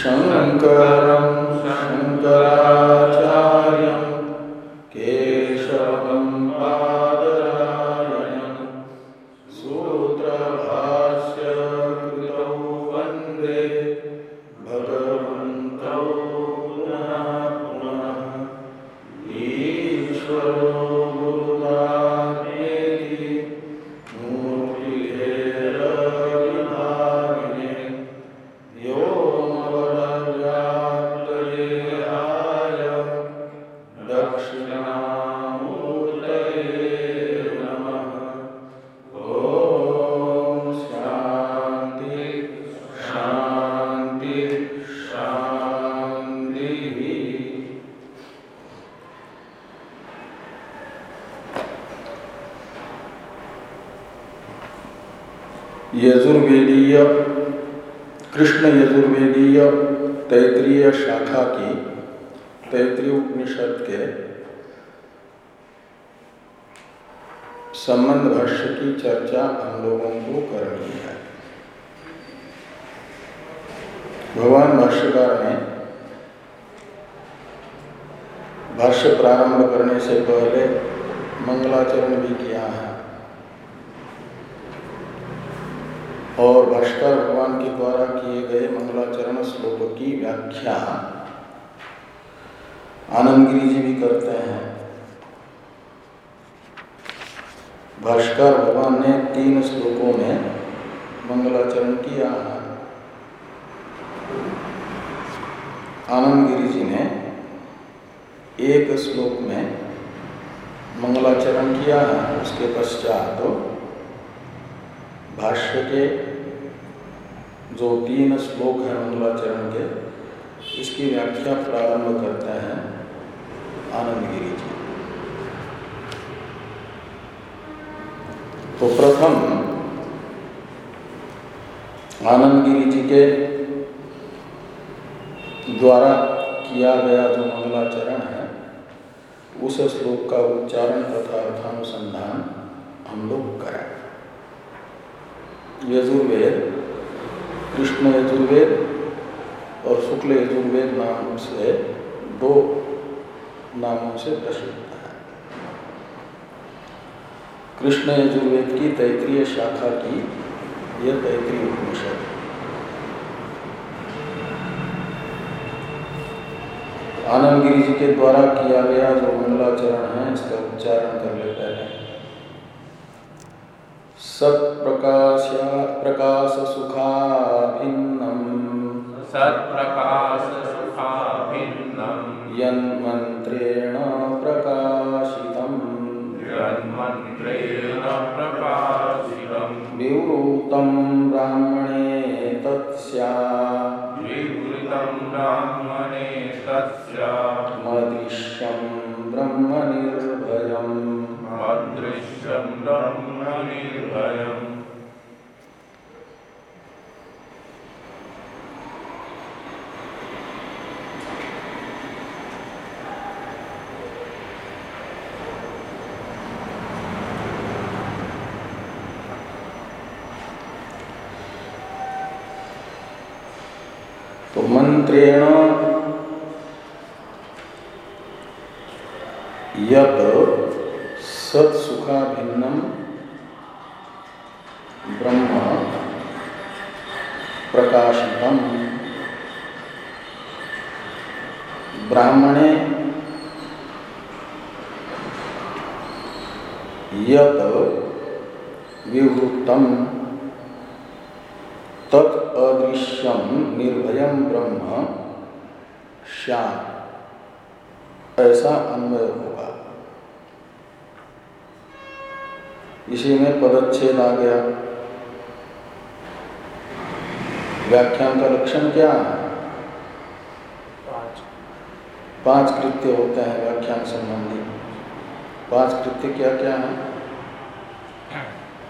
Shankaram Shankaram तो प्रथम आनंद गिरी जी के द्वारा किया गया जो मंगलाचरण है, उस श्लोक का उच्चारण तथा अर्थानुसंधान हम लोग करें। यजुर्वेद, कृष्ण यजुर्वेद और शुक्ल यजुर्वेद नाम से दो नामों से प्रसिद्ध। है कृष्ण यजुर्वेद की तैतरीय शाखा की यह तैतरीय उपनिषद। आनंद गिरी जी के द्वारा किया गया जो मंगलाचरण है इसका उच्चारण कर लेते हैं। सत्प्रकाश प्रकाश सुखाभिन्नम सत्प्रकाश सुखाभिन्नं यन्मन्त्रेण विवृतं ब्राह्मणे तत्स्या। विवृतं ब्राह्मणे तस्य मदृश्यं ब्रह्मनिर्भयम्। अदृश्यं ब्रह्मनिर्भयम्। मंत्रेण यत सत्सुखाभिन्नम ब्रह्म प्रकाशितम। ब्राह्मणे। यत विवृत्तम तत् अदृश्यम निर्भयम ब्रह्म श्याम ऐसा अन्वय होगा। इसी में पदच्छेद आ गया। व्याख्यान का लक्षण क्या? है पाँच कृत्य होते हैं व्याख्यान संबंधी। पाँच कृत्य क्या क्या है?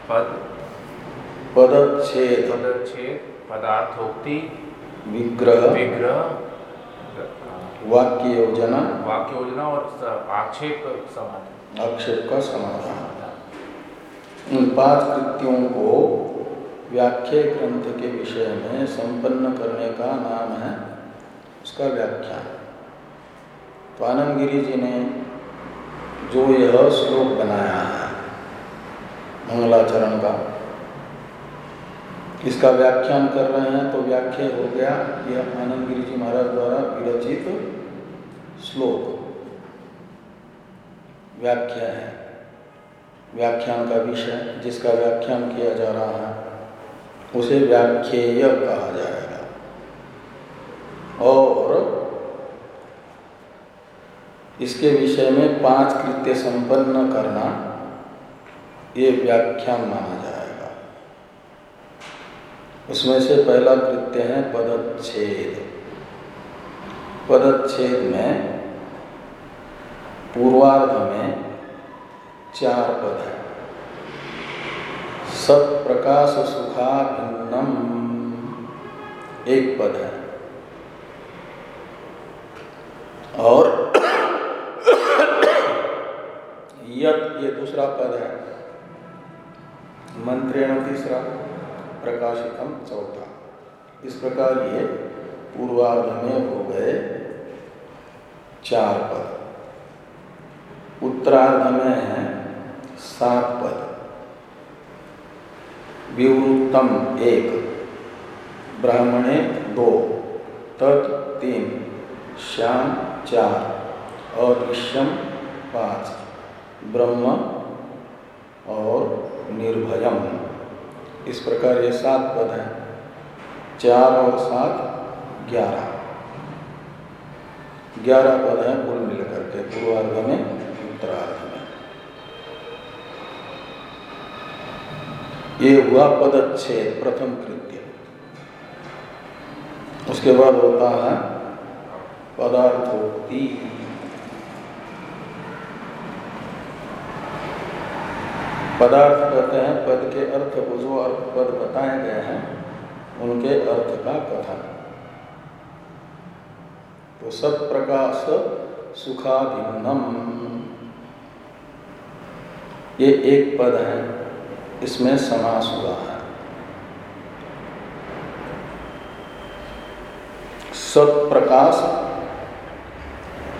पद। पदच्छेद। पदच्छेद। पदार्थोक्ति विग्रह। विग्रह। वाक्य योजना वाक्य योजना और आक्षेप समाधान। आक्षेप का समाधान। इन पाँच कृत्यों को व्याख्या ग्रंथ के विषय में संपन्न करने का नाम है उसका व्याख्यान। तो आनंद गिरी जी ने जो यह श्लोक बनाया है मंगलाचरण का इसका व्याख्यान कर रहे हैं तो व्याख्या हो गया यह आनंद गिरी जी महाराज द्वारा विरचित श्लोक। व्याख्या है, व्याख्यान का विषय जिसका व्याख्यान किया जा रहा है, उसे व्याख्येय कहा जाएगा। और इसके विषय में पाँच कृत्य संपन्न करना ये व्याख्यान माना जाएगा उसमें से पहला कृत्य है पदच्छेद। पदच्छेद में पूर्वार्ध में चार पद है। सत प्रकाश सुखा भिन्नम एक पद है। और यत ये दूसरा पद है। मंत्रेण तीसरा। प्रकाशितम चौथा। इस प्रकार ये पूर्वार्ध में हो गए चार पद। उत्तरार्ध में है सात पद। विवृत्तम एक, ब्राह्मणे दो, तत् तीन, श्याम चार और पाँच, ब्रह्म और निर्भयम। इस प्रकार ये सात पद हैं। चार और सात, ग्यारह। ग्यारह पद हैं कुल मिलकर के, पूर्वार्ध में, उत्तरार्ध में। ये हुआ पद पदच्छेद, प्रथम कृत्य। उसके बाद होता है पदार्थोक्ति। पदार्थ कहते हैं, पद के अर्थ को जो अर्थ पद बताए गए हैं, उनके अर्थ का कथन तो सब प्रकाश सुखाभिन्नम। ये एक पद है, इसमें समास हुआ है। सत प्रकाश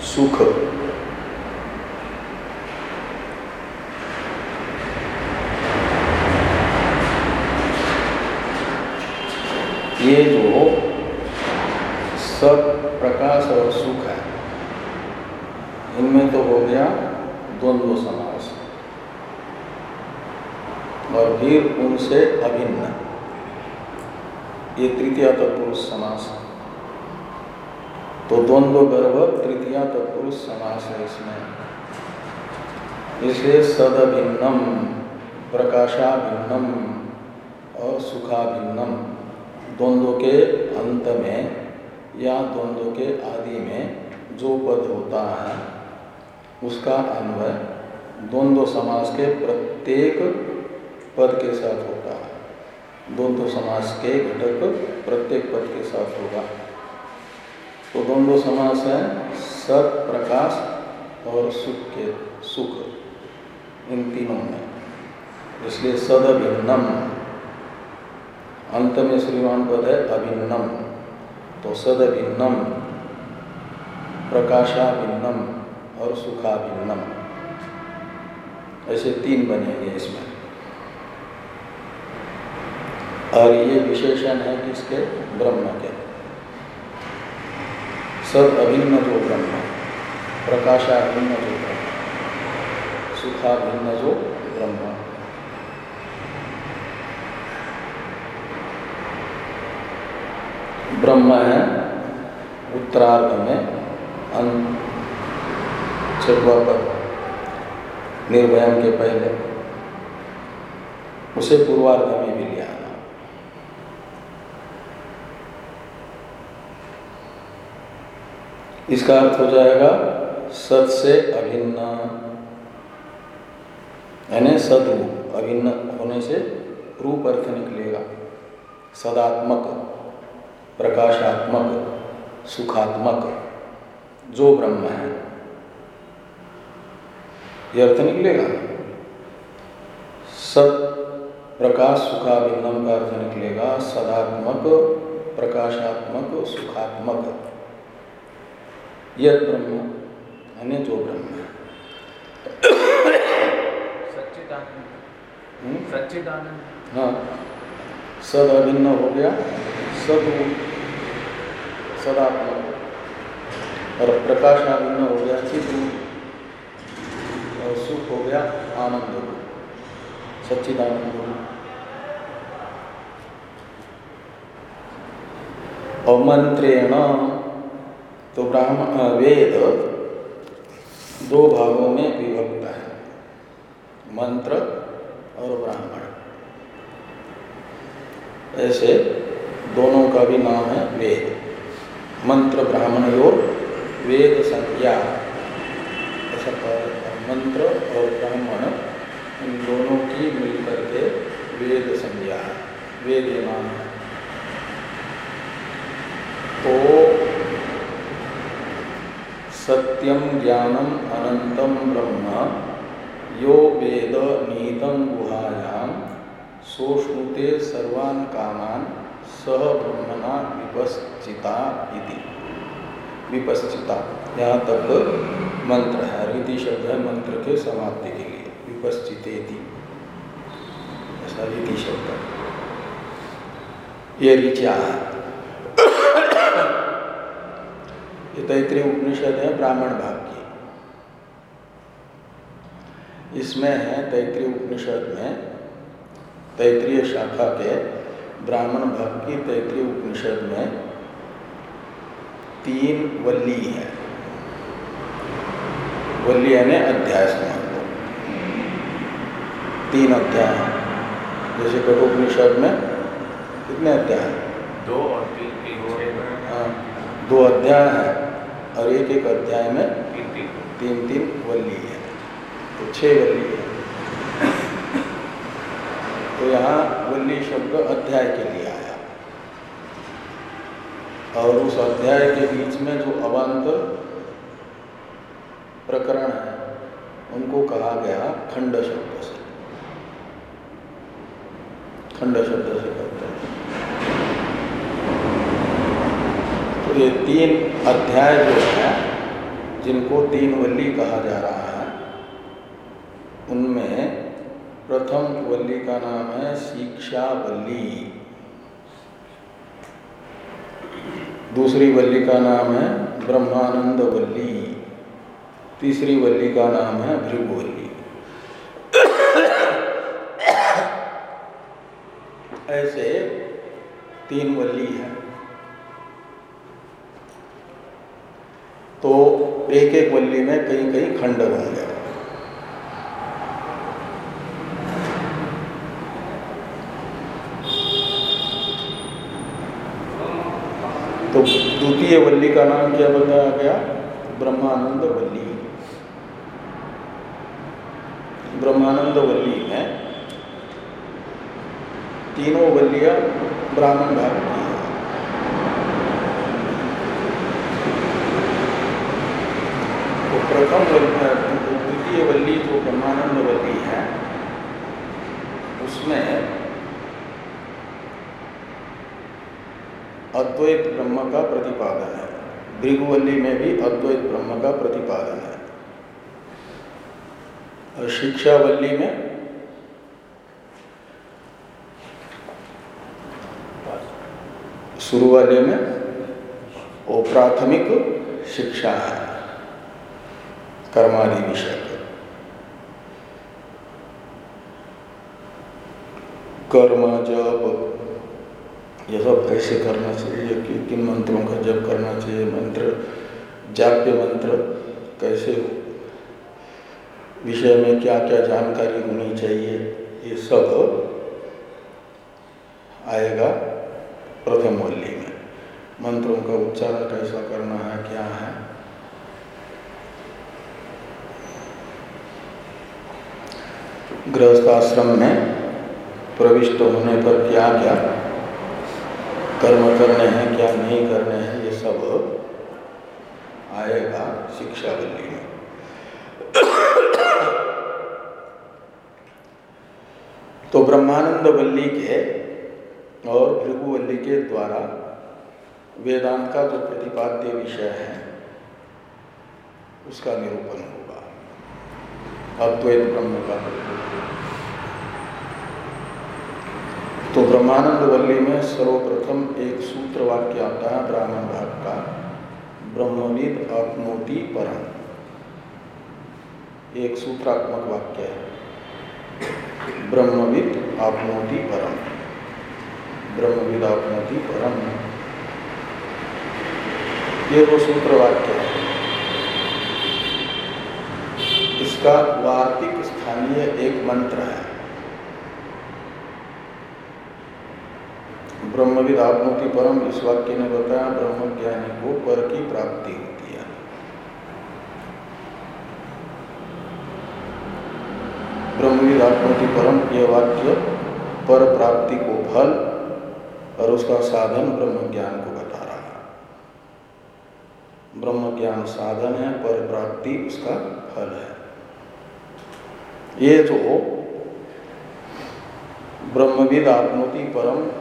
सुख ये जो सत प्रकाश और सुख है, इनमें तो हो गया द्वंद्व समास और फिर उनसे अभिन्न। ये तृतीय तत्पुरुष समास है। तो द्वंद्व गर्भ तृतीय तत्पुरुष समास है इसमें। इसलिए सदभिन्नम, प्रकाशाभिन्नम और सुखाभिन्नम। द्वंद्व के अंत में या द्वंद्व के आदि में जो पद होता है, उसका अन्वय द्वंद्व समास के प्रत्येक पद के साथ होता है। द्वंद्व समास के घटक प्रत्येक पद के साथ होगा। तो द्वंद्व समास है सत, प्रकाश और सुख के, सुख। इन तीनों में, इसलिए सद अभिन्नम अंत में श्रीमान पद है अभिन्नम तो सद अभिन्नम प्रकाशाभिन्नम, और सुखाभिन्नम। ऐसे तीन बनेंगे इसमें। और ये विशेषण है किसके? ब्रह्म के। सद अभिन्न जो ब्रह्म, प्रकाशाभिन्न जो ब्रह्म, सुखाभिन्न जो ब्रह्म। ब्रह्म है, उत्तरार्ध में छठवा पद निर्भयम के पहले। उसे पूर्वार्ध में भी लिया इसका अर्थ हो जाएगा सत से अभिन्न। यानी सदरूप, अभिन्न होने से रूप अर्थ निकलेगा। सदात्मक। प्रकाशात्मक सुखात्मक जो ब्रह्म है यह अर्थ निकलेगा। सत प्रकाश सुखाभिन्नम का अर्थ निकलेगा सदात्मक प्रकाशात्मक सुखात्मक। यद ब्रह्म यानी जो ब्रह्म है। सच्चिदानंद। हम्म? हाँ। सद अभिन्न हो गया। सद और प्रकाश अभिन्न हो गया चित और सुख हो गया, आनंद रूप सच्चिदानंद रूप और मंत्रेण तो ब्राह्मण वेद दो भागों में विभक्त है, मंत्र और ब्राह्मण। ऐसे दोनों का भी नाम है वेद। मंत्र ब्राह्मण योग वेद संज्ञा। ऐसा कहा मंत्र और ब्राह्मण, इन दोनों की मिलकर के वेद संज्ञा वेद ये नाम है। तो सत्यम ज्ञानम अनंतम ब्रह्म, यो वेद नीतम गुहायाम सोष्णुते सर्वान कामान सह ब्रह्मणा विपश्चिता इति। विपश्चिता, यहाँ तक मंत्र है, रीति शब्द है, मंत्र के समाप्ति के लिए। विपश्चिते ऐसा रीति शब्द ये ऋचा है। ये तैतृय उपनिषद है, ब्राह्मण भाग की। इसमें है तैतृय उपनिषद में तैतृय शाखा के ब्राह्मण की तैतृय उपनिषद में तीन वल्ली है। वल्ली यानी अध्याय लो तीन अध्याय हैं। जैसे कठोपनिषद में कितने अध्याय हैं? दो और तीन तीन हाँ, दो अध्याय हैं और एक एक अध्याय में तीन तीन। तीन तीन वल्ली है। तो छह वल्ली है। तो यहाँ वल्ली शब्द अध्याय के लिए आया। और उस अध्याय के बीच में जो अवान्तर प्रकरण है, उनको कहा गया खंड शब्द से। खंड शब्द से कहते हैं। तो ये तीन अध्याय जो है, जिनको तीन वल्ली कहा जा रहा है, उनमें प्रथम वल्ली का नाम है शिक्षा वल्ली। दूसरी वल्ली का नाम है ब्रह्मानंद वल्ली। तीसरी वल्ली का नाम है भृगुवल्ली ऐसे तीन वल्ली है। तो एक एक वल्ली में कई कई खंड होंगे तो द्वितीय वल्ली का नाम क्या बताया गया? ब्रह्मानंद वल्ली। ब्रह्मानंद वल्ली में तीनों वल्लियाँ ब्राह्मण भाग की है। तो प्रथम द्वितीय वल्ली जो ब्रह्मानंद वल्ली है, उसमें अद्वैत ब्रह्म का प्रतिपादन है। भृगुवल्ली में भी अद्वैत ब्रह्म का प्रतिपादन है। और शिक्षावल्ली में शुरू वाले में वो प्राथमिक शिक्षा है, कर्मादि विषय कर्म, जप ये सब कैसे करना चाहिए कि किन मंत्रों का जप करना चाहिए, मंत्र, जाप्य मंत्र, कैसे विषय में क्या क्या जानकारी होनी चाहिए, ये सब आएगा प्रथम वल्ली में। मंत्रों का उच्चारण कैसा करना है, क्या है? गृहस्थाश्रम में प्रविष्ट होने पर क्या क्या कर्म करने हैं, क्या नहीं करने हैं, ये सब आएगा शिक्षावल्ली में तो ब्रह्मानंद वल्ली के और भृगुवल्ली के द्वारा वेदांत का जो प्रतिपाद्य विषय है, उसका निरूपण होगा। अद्वैत ब्रह्म का तो ब्रह्मानंद वल्ली में सर्वप्रथम एक सूत्र वाक्य आता है, ब्राह्मण भाग का ब्रह्मविद अपनोति परम। एक सूत्रात्मक वाक्य है। ब्रह्मविद आपनोति परम। ब्रह्मविद आपनोति परम। ये वो सूत्र वाक्य है। इसका वार्तिक स्थानीय एक मंत्र है। ब्रह्मविद आपनोति परम इस वाक्य ने बताया, ब्रह्म ज्ञानी को पर की प्राप्ति होती है। ब्रह्मविद आपनोति परम यह वाक्य, पर प्राप्ति को फल, और उसका साधन ब्रह्म ज्ञान को बता रहा है। ब्रह्म ज्ञान साधन है, पर प्राप्ति उसका फल है। ये जो ब्रह्मविद आपनोति परम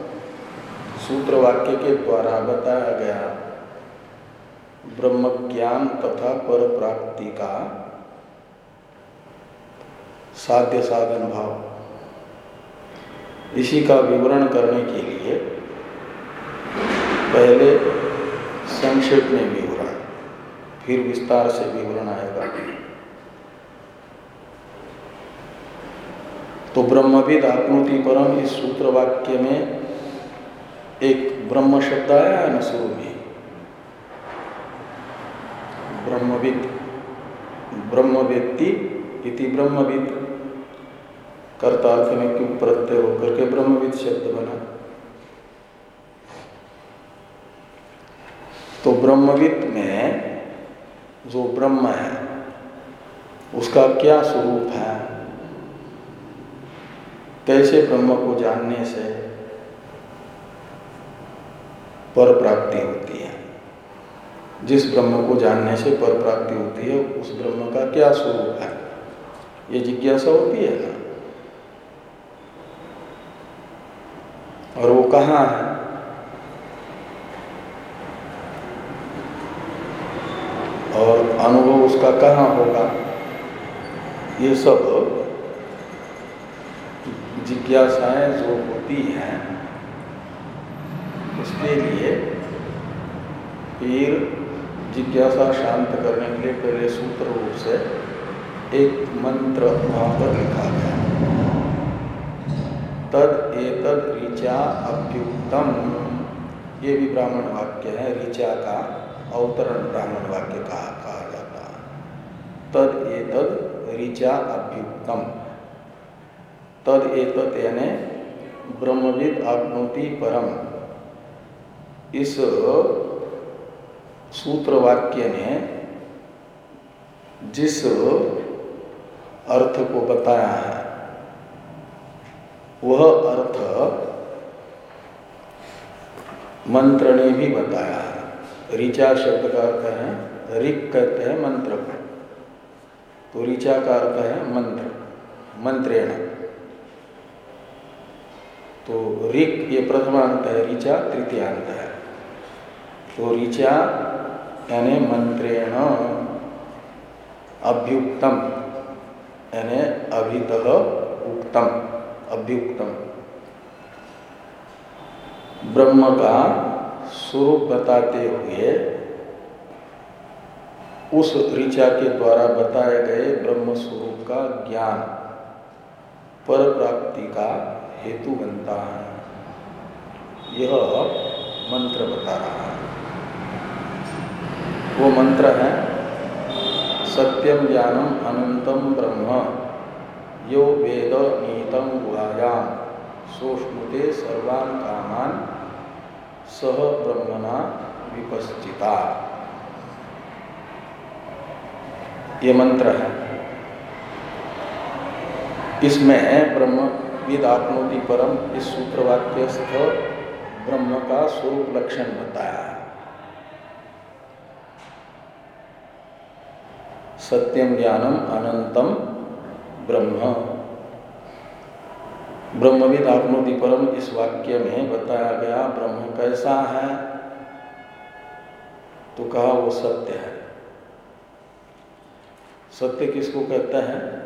सूत्र वाक्य के द्वारा बताया गया ब्रह्म ज्ञान तथा पर प्राप्ति का साध्य साधन भाव। इसी का विवरण करने के लिए पहले संक्षेप में विवरण, फिर विस्तार से विवरण आएगा। तो ब्रह्मविद आत्मति परम इस सूत्र वाक्य में एक ब्रह्म शब्द आया है, न शुरू में ब्रह्मविद ब्रह्म व्यक्ति इति ब्रह्मविद। कर्ता अर्थ में क्यों प्रत्यय होकर के ब्रह्मविद शब्द बना? तो ब्रह्मविद में जो ब्रह्म है, उसका क्या स्वरूप है? कैसे ब्रह्म को जानने से पर प्राप्ति होती है। जिस ब्रह्म को जानने से पर प्राप्ति होती है, उस ब्रह्म का क्या स्वरूप है? ये जिज्ञासा होती है ना? और वो कहाँ है? और अनुभव उसका कहाँ होगा? ये सब जिज्ञासाएँ जो होती हैं उसके लिए फिर जिज्ञासा शांत करने के लिए पहले सूत्र रूप से एक मंत्र वहाँ पर लिखा गया तद एतद ऋचा अभ्युक्तम। ये भी ब्राह्मण वाक्य है, ऋचा का अवतरण ब्राह्मण वाक्य कहा कहा जाता है। तद एतद ऋचा अभ्युक्तम। तद एतद यानी ब्रह्मविद आप्नोति परम। इस सूत्र वाक्य ने जिस अर्थ को बताया है, वह अर्थ मंत्र ने भी बताया है। ऋचा शब्द का अर्थ है, ऋक कहते हैं मंत्र को। तो ऋचा का अर्थ है मंत्र, मंत्रेण। तो ऋक ये प्रथमांत है, ऋचा तृतीयांत है। तो ऋचा यानी मंत्रेण अभ्युक्तम। यानी अभित उक्तम। अभ्युक्तम। ब्रह्म का स्वरूप बताते हुए उस ऋचा के द्वारा बताए गए ब्रह्म स्वरूप का ज्ञान पर प्राप्ति का हेतु बनता है। यह मंत्र बता रहा है। वो मंत्र है सत्यम ज्ञानम अनंतम ब्रह्म, यो वेद नीतम गुहायाम, सोष्णुते सर्वान कामान, सह ब्रह्मणा विपश्चिता। ये मंत्र है। इसमें ब्रह्म विद आत्मोति परम इस सूत्रवाक्यस्थ ब्रह्म का स्वरूप लक्षण बताया। है सत्यम ज्ञानम अनंतम ब्रह्म। ब्रह्मविद आत्मोति परम इस वाक्य में बताया गया ब्रह्म कैसा है? तो कहा वो सत्य है। सत्य किसको कहते हैं?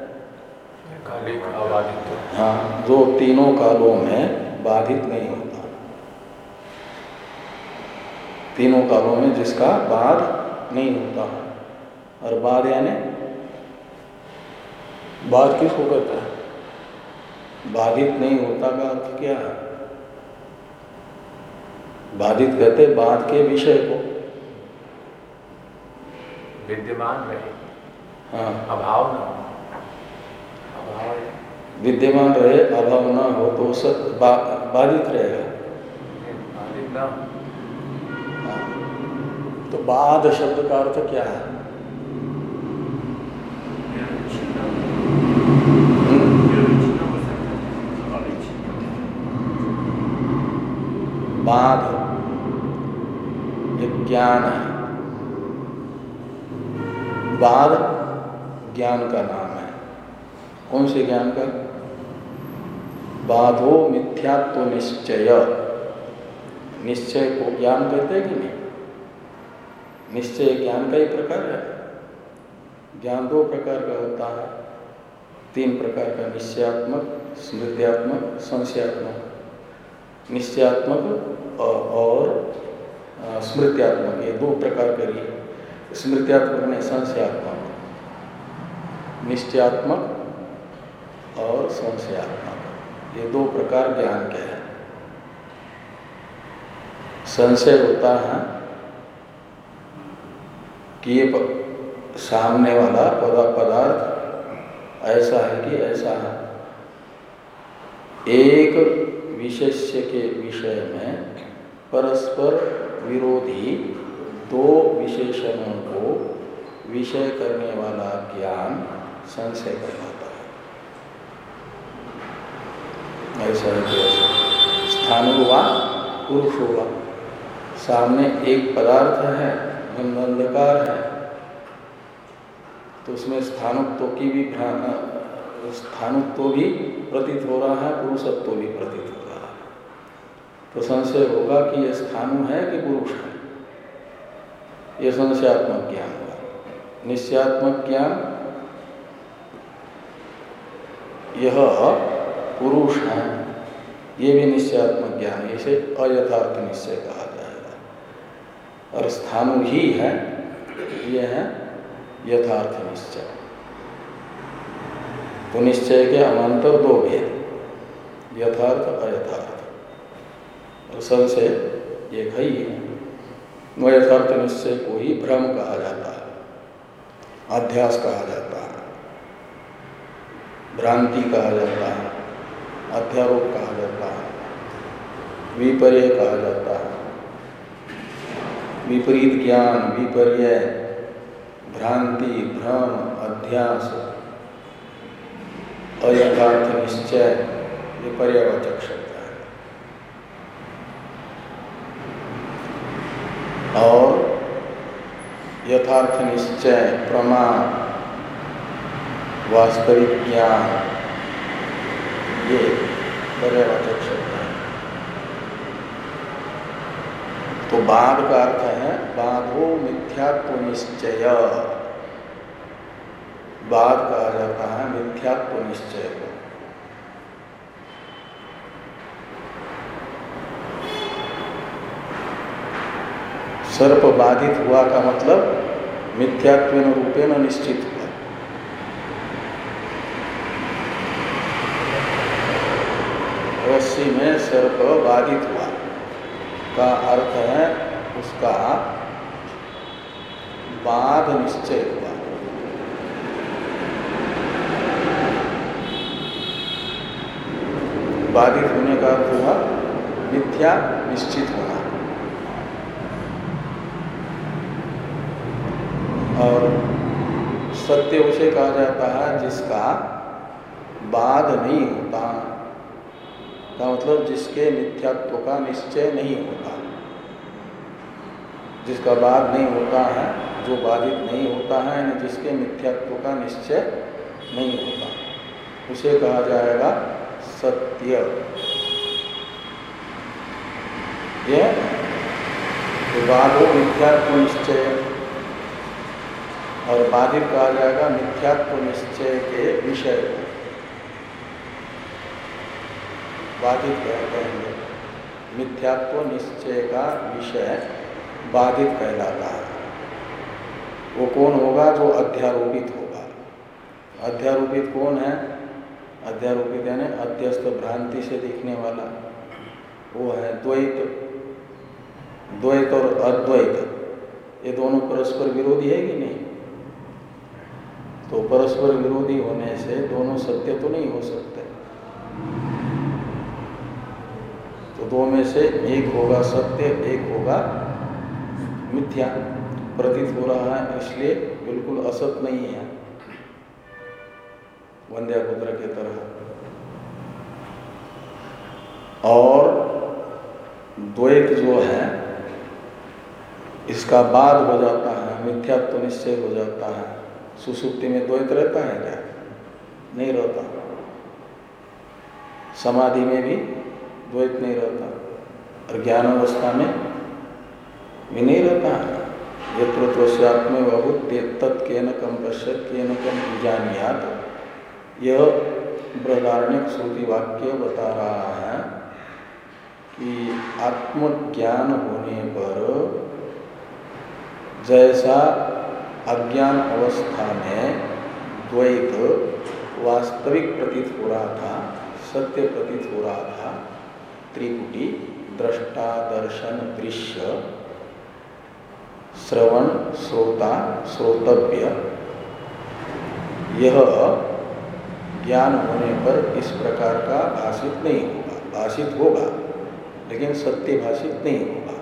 हाँ जो तीनों कालों में बाधित नहीं होता। तीनों कालों में जिसका बाध नहीं होता। और बाध यानी बाध किसको कहते हैं? बाधित नहीं होता का अर्थ क्या है? बाधित कहते बाध के विषय को। विद्यमान रहे। हाँ। अभाव न अभाव विद्यमान रहे अभाव ना हो तो सब बा, बाधित रहेगा। हाँ। तो बाध शब्द का अर्थ क्या है? बाध ये ज्ञान है। बाध ज्ञान का नाम है। कौन से ज्ञान का? बाधो मिथ्यात्व निश्चय। निश्चय को ज्ञान कहते हैं कि नहीं? निश्चय ज्ञान का ही प्रकार है। ज्ञान दो प्रकार का होता है। तीन प्रकार का निश्चयात्मक, स्मृत्यात्मक, संशयात्मक। निश्चयात्मक और, स्मृत्यात्मक ये दो प्रकार करिए स्मृत्यात्मक नहीं संशयात्मक निश्चयात्मक और संशयात्मक। ये दो प्रकार ज्ञान के हैं। संशय होता है कि ये सामने वाला पदा पदार्थ ऐसा है कि ऐसा है। एक विशेष्य के विषय में परस्पर विरोधी दो विशेषणों को विषय करने वाला ज्ञान संशय कहलाता है। ऐसा स्थान हुआ पुरुष हुआ सामने एक पदार्थ है अंधकार है। तो उसमें स्थानुत्व की भी स्थानुत्व भी प्रतीत हो रहा है, पुरुषत्व भी प्रतीत तो संशय होगा कि यह स्थानु है कि पुरुष है। यह संशयात्मक ज्ञान हुआ निश्चयात्मक ज्ञान, यह पुरुष है, ये भी निश्चयात्मक ज्ञान है, इसे अयथार्थ निश्चय कहा जाएगा। और स्थानु ही है, ये है यथार्थ निश्चय। तो निश्चय के अमांतर दो भेद, यथार्थ अयथार्थ। संशय एक है ही। वो यथार्थ निश्चय को ही भ्रम कहा जाता है अध्यास कहा जाता है, भ्रांति कहा जाता है, अध्यारोप कहा जाता है, विपर्य कहा जाता है। विपरीत ज्ञान, विपर्य, भ्रांति, भ्रम, अध्यास, अयथार्थ, निश्चय ये पर्यावाचक शब्द है और यथार्थ निश्चय, प्रमाण, वास्तविक ज्ञान, ये पर्यावाचक शब्द है। तो बाध का अर्थ है, बाधो मिथ्यात्व निश्चय। बाध कहा जाता है, मिथ्यात्व निश्चय। को सर्प बाधित हुआ का मतलब मिथ्यात्व रूपेण निश्चित हुआ। रस्सी में सर्प बाधित हुआ का अर्थ है उसका बाध निश्चय हुआ। बाधित होने का अर्थ हुआ मिथ्या निश्चित होना और सत्य उसे कहा जाता है, जिसका बाद नहीं होता। का मतलब जिसके मिथ्यात्व का निश्चय नहीं होता। जिसका बाद नहीं होता है, जो बाधित नहीं होता है, यानी जिसके मिथ्यात्व का निश्चय नहीं होता। उसे कहा जाएगा सत्य। यह तो मिथ्यात्व निश्चय। और बाधित कहा जाएगा मिथ्यात्व निश्चय के विषय को। बाधित कहेंगे? मिथ्यात्व निश्चय का विषय बाधित कहलाता है। वो कौन होगा? जो अध्यारोपित होगा। अध्यारोपित कौन है? अध्यारोपित यानी अध्यस्त भ्रांति से दिखने वाला। वो है द्वैत। द्वैत और अद्वैत। ये दोनों परस्पर विरोधी है कि नहीं? तो परस्पर विरोधी होने से दोनों सत्य तो नहीं हो सकते। तो दो में से एक होगा सत्य, एक होगा मिथ्या, प्रतीत हो रहा है, इसलिए बिल्कुल असत नहीं है। वंद्या पुत्र के तरह। और द्वैत जो है, इसका बाद हो जाता है मिथ्यात्व तो निश्चय हो जाता है। सुसुप्ति में द्वैत रहता है क्या? नहीं रहता। समाधि में भी द्वैत नहीं रहता। और ज्ञान अवस्था में भी नहीं रहता। है यत्रोत्वस्यात्म बहुत तत्के न कम पश्यत के न कम जानियात यह बृहदारण्य श्रुति वाक्य बता रहा है कि आत्मज्ञान होने पर जैसा अज्ञान अवस्था में द्वैत वास्तविक प्रतीत हो रहा था, सत्य प्रतीत हो रहा था। त्रिपुटी दृष्टा, दर्शन, दृश्य, श्रवण, श्रोता, श्रोतव्य, यह ज्ञान होने पर इस प्रकार का भाषित नहीं होगा, भाषित होगा, लेकिन सत्य भाषित नहीं होगा,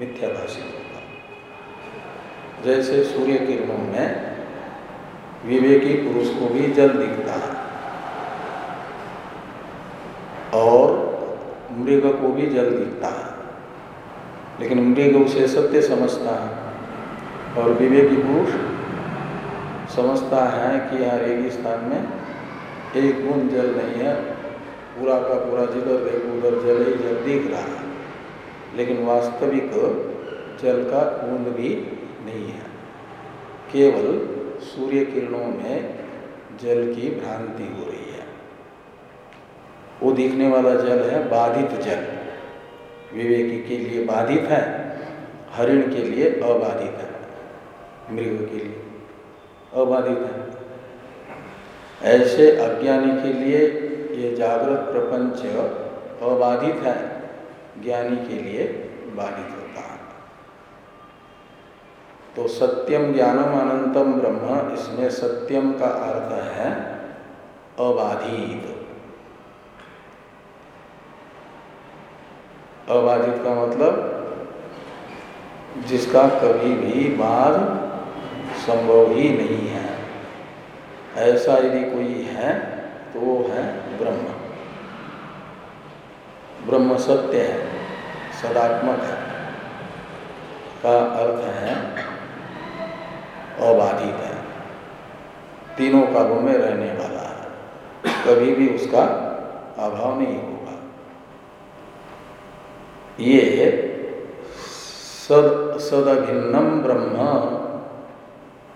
मिथ्या भाषित जैसे सूर्य किरणों में विवेकी पुरुष को भी जल दिखता है। और मृग को भी जल दिखता है। लेकिन मृग उसे सत्य समझता है। और विवेकी पुरुष समझता है कि यहाँ रेगिस्तान में एक बूंद जल नहीं है। पूरा का पूरा जिधर देखो, उधर जल ही जल दिख रहा है। लेकिन वास्तविक जल का बूंद भी नहीं है। केवल सूर्य किरणों में जल की भ्रांति हो रही है। वो दिखने वाला जल है, बाधित जल। विवेकी के लिए बाधित है, हरिण के लिए अबाधित है, मृग के लिए अबाधित है। ऐसे अज्ञानी के लिए ये जागृत प्रपंच अबाधित है, ज्ञानी के लिए बाधित है। तो सत्यम ज्ञानम अनंतम ब्रह्म, इसमें सत्यम का अर्थ है अबाधित। अबाधित का मतलब जिसका कभी भी बाध संभव ही नहीं है। ऐसा यदि कोई है तो वो है ब्रह्म। ब्रह्म सत्य है, सदात्मक है। का अर्थ है अबाधित है। तीनों कालों में रहने वाला है। कभी भी उसका अभाव नहीं होगा। ये सद, सदभिन्नम ब्रह्म।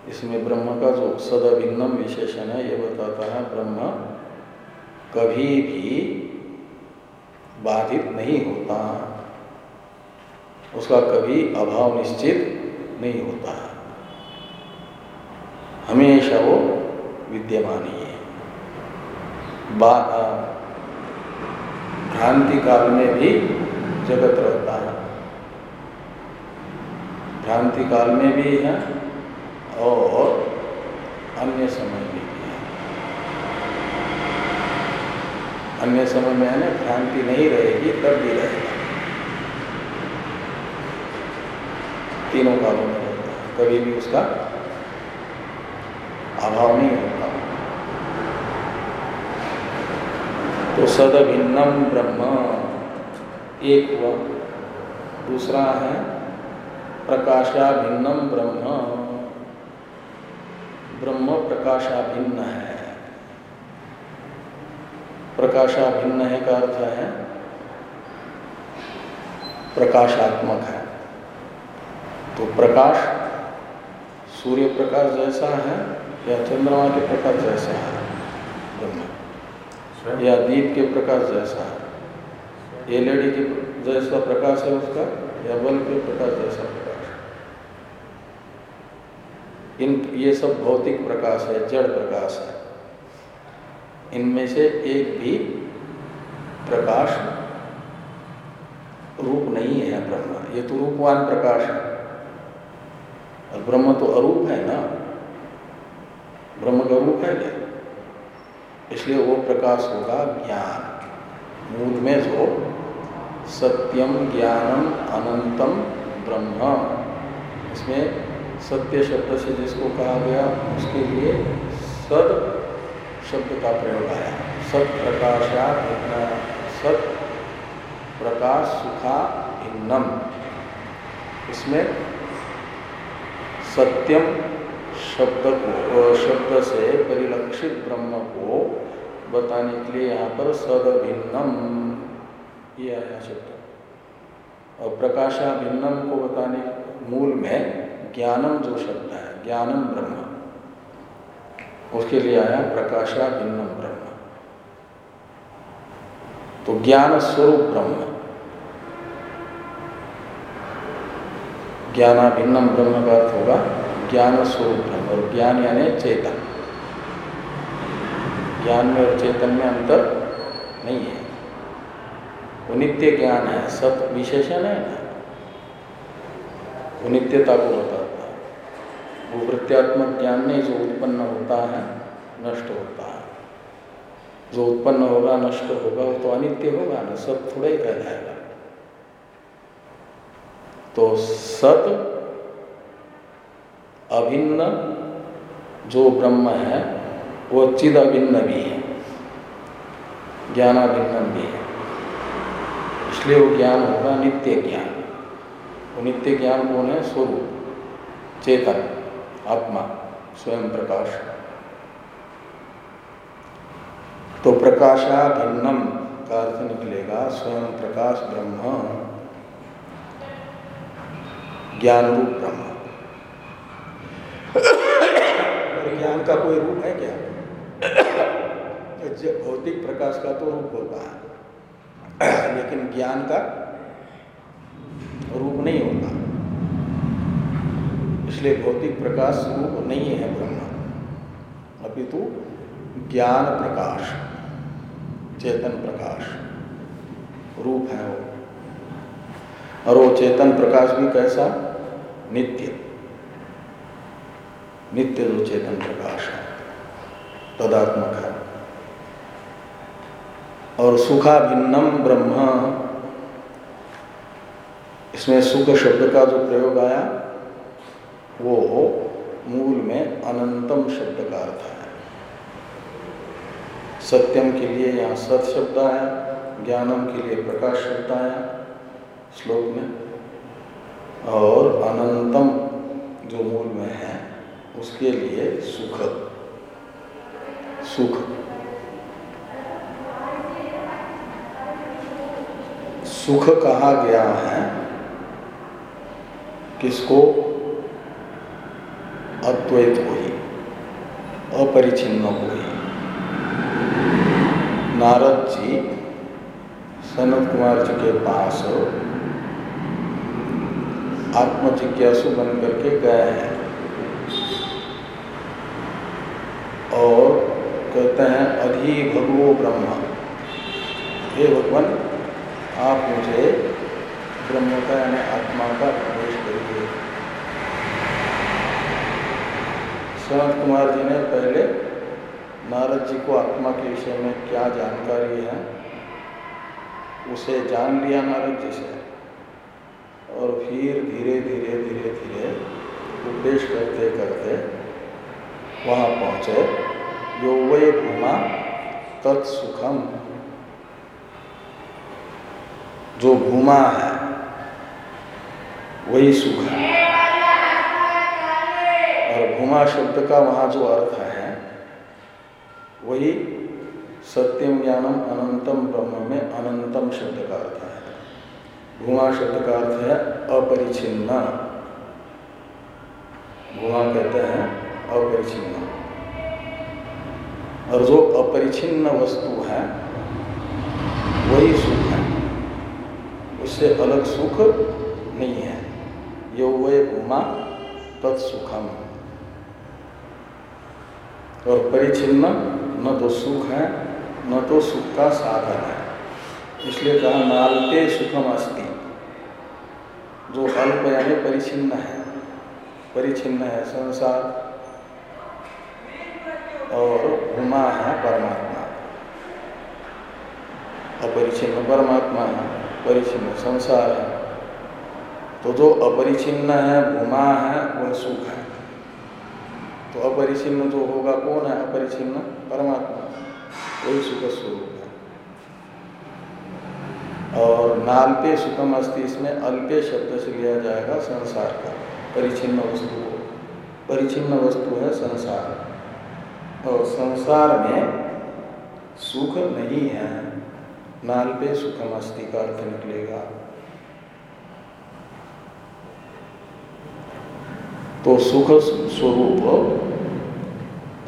इसमें ब्रह्म का जो सदभिन्नम विशेषण है, ये बताता है, ब्रह्म कभी भी बाधित नहीं होता। उसका कभी अभाव निश्चित नहीं होता। हमेशा वो विद्यमान ही है। भ्रांति काल में भी जगत रहता है। भ्रांति काल में भी है और अन्य समय में भी है। अन्य समय में है भ्रांति नहीं रहेगी, तब भी रहेगा। तीनों कालों में रहता है। कभी भी उसका अभाव नहीं होता। तो सद भिन्नम ब्रह्म। एक हुआ दूसरा है प्रकाशा भिन्नम ब्रह्म। ब्रह्म प्रकाशा भिन्न है। प्रकाशा भिन्न है का अर्थ है, प्रकाशात्मक है। तो प्रकाश, सूर्य प्रकाश जैसा है या चंद्रमा के प्रकाश जैसा है ब्रह्म। या दीप के प्रकाश जैसा है। एलईडी के जैसा प्रकाश है उसका या बल्ब के प्रकाश जैसा प्रकाश इन ये सब भौतिक प्रकाश है जड़ प्रकाश है। इनमें से एक भी प्रकाश रूप नहीं है ब्रह्म। ये तो रूपवान प्रकाश है। और ब्रह्म तो अरूप है ना। ब्रह्म रूप है क्या इसलिए वो प्रकाश होगा ज्ञान। मूल में जो सत्यम ज्ञानम अनंतम ब्रह्म। इसमें सत्य शब्द से जिसको कहा गया, उसके लिए सद शब्द का प्रयोग आया। सत प्रकाशा सत प्रकाश सुखा भिन्नम। इसमें सत्यम शब्द को शब्द से परिलक्षित ब्रह्म को बताने के लिए यहाँ पर सद भिन्नम ये आया शब्द। और प्रकाशा भिन्नम को बताने मूल में ज्ञानम जो शब्द है, ज्ञानम ब्रह्म। उसके लिए आया प्रकाशा भिन्नम ब्रह्म। तो ज्ञान स्वरूप ब्रह्म। ज्ञानाभिन्नम ब्रह्म का अर्थ होगा ज्ञान स्वरूप और ज्ञान यानी चेतन। ज्ञान में और चेतन में अंतर नहीं है। वो नित्य ज्ञान है, सत विशेषण है ना? वो नित्यता को बताता वो वृत्त्यात्मक ज्ञान नहीं, जो उत्पन्न होता है, नष्ट होता है। जो उत्पन्न होगा, नष्ट होगा, वो तो अनित्य होगा ना? सब थोड़ा ही रह जाएगा तो सत अभिन्न जो ब्रह्म है, वो चिद अभिन्न भी है। ज्ञानाभिन्न भी है। इसलिए वो ज्ञान होगा नित्य ज्ञान। वो नित्य ज्ञान कौन है? स्वरूप, चेतन, आत्मा, स्वयं प्रकाश। तो प्रकाशा भिन्नम का अर्थ निकलेगा, स्वयं प्रकाश ब्रह्म ज्ञान रूप ब्रह्म। ज्ञान का कोई रूप है क्या? भौतिक प्रकाश का तो रूप होता है। लेकिन ज्ञान का रूप नहीं होता। इसलिए भौतिक प्रकाश रूप नहीं है ब्रह्म। अपितु ज्ञान प्रकाश, चेतन प्रकाश रूप है वो। और वो चेतन प्रकाश भी कैसा? नित्य। नित्य जो चेतन प्रकाश है, तदात्मक है। और सुखा भिन्नम ब्रह्म, इसमें सुख शब्द का जो प्रयोग आया, वो मूल में अनंतम शब्द का अर्थ है। सत्यम के लिए यहाँ सत शब्द आया, ज्ञानम के लिए प्रकाश शब्द आया श्लोक में। और अनंतम जो मूल में है उसके लिए सुख सुख। सुख कहा गया है? किसको? अद्वैत को ही। अपरिचिन्न को ही। नारद जी, सनत कुमार जी के पास आत्मजिज्ञासु बन करके गए हैं। और कहते हैं, अधि भगवो ब्रह्म। हे भगवान, आप मुझे ब्रह्म का यानी आत्मा का प्रवेश करिए। सनत कुमार जी ने पहले नारद जी को आत्मा के विषय में क्या जानकारी है, उसे जान लिया नारद जी से और फिर धीरे धीरे धीरे धीरे उपदेश करते करते वहाँ पहुँचे। यो वै भूमा तत्सुखम। जो भूमा है, वही सुख है। और भूमा शब्द का वहाँ जो अर्थ है, वही सत्यम ज्ञानम अनंतम ब्रह्म में अनंतम शब्द का अर्थ है। भूमा शब्द का अर्थ है अपरिचिन्न। भूमा कहते हैं अपरिचिन्न। और जो अपरिचिन्न वस्तु है, वही सुख है। उससे अलग सुख नहीं है। यो वे भूमा तत्सुखम। और परिचिन्न न तो सुख है, न तो सुख का साधन है। इसलिए कहा नाल्पे सुखम अस्ति। जो अल्प यानी परिचिन्न है परिचिन्न है संसार। और उमा है परमात्मा। अपरिचिन्न परमात्मा है, परिचिन्न संसार है। तो जो अपरिचिन्न है भूमा है, वह सुख है। तो अपरिचिन्न जो होगा, कौन है अपरिचिन्न? परमात्मा। वही सुख स्वरूप है। और नाल्पे सुखम अस्थि इसमें अल्पे शब्द से लिया जाएगा संसार का। परिचिन्न वस्तु परिचिन्न वस्तु है संसार। और संसार में सुख नहीं है, नाल पे सुखम अस्थि का अर्थ निकलेगा। तो सुख स्वरूप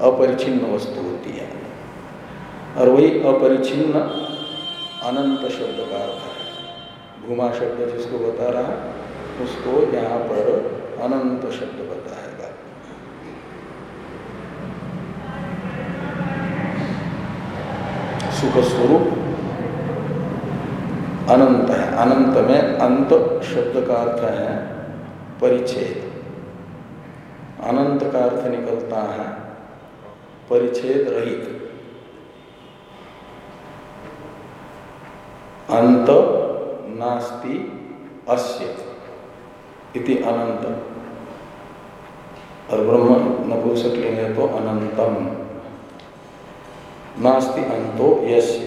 अपरिचिन्न वस्तु होती है। और वही अपरिचिन्न अनंत शब्द का अर्थ है। भूमा शब्द जिसको बता रहा है, उसको यहाँ पर अनंत शब्द बताएगा सुख स्वरूप अनंत है। अनंत में अंत शब्द का अर्थ है परिच्छेद। अनंत का अर्थ निकलता है परिच्छेद रहित। अंत नास्ति अस्य इति अनंत। और ब्रह्म नपुंसक लेंगे तो अनंतम। नास्ति अंतो यस्य।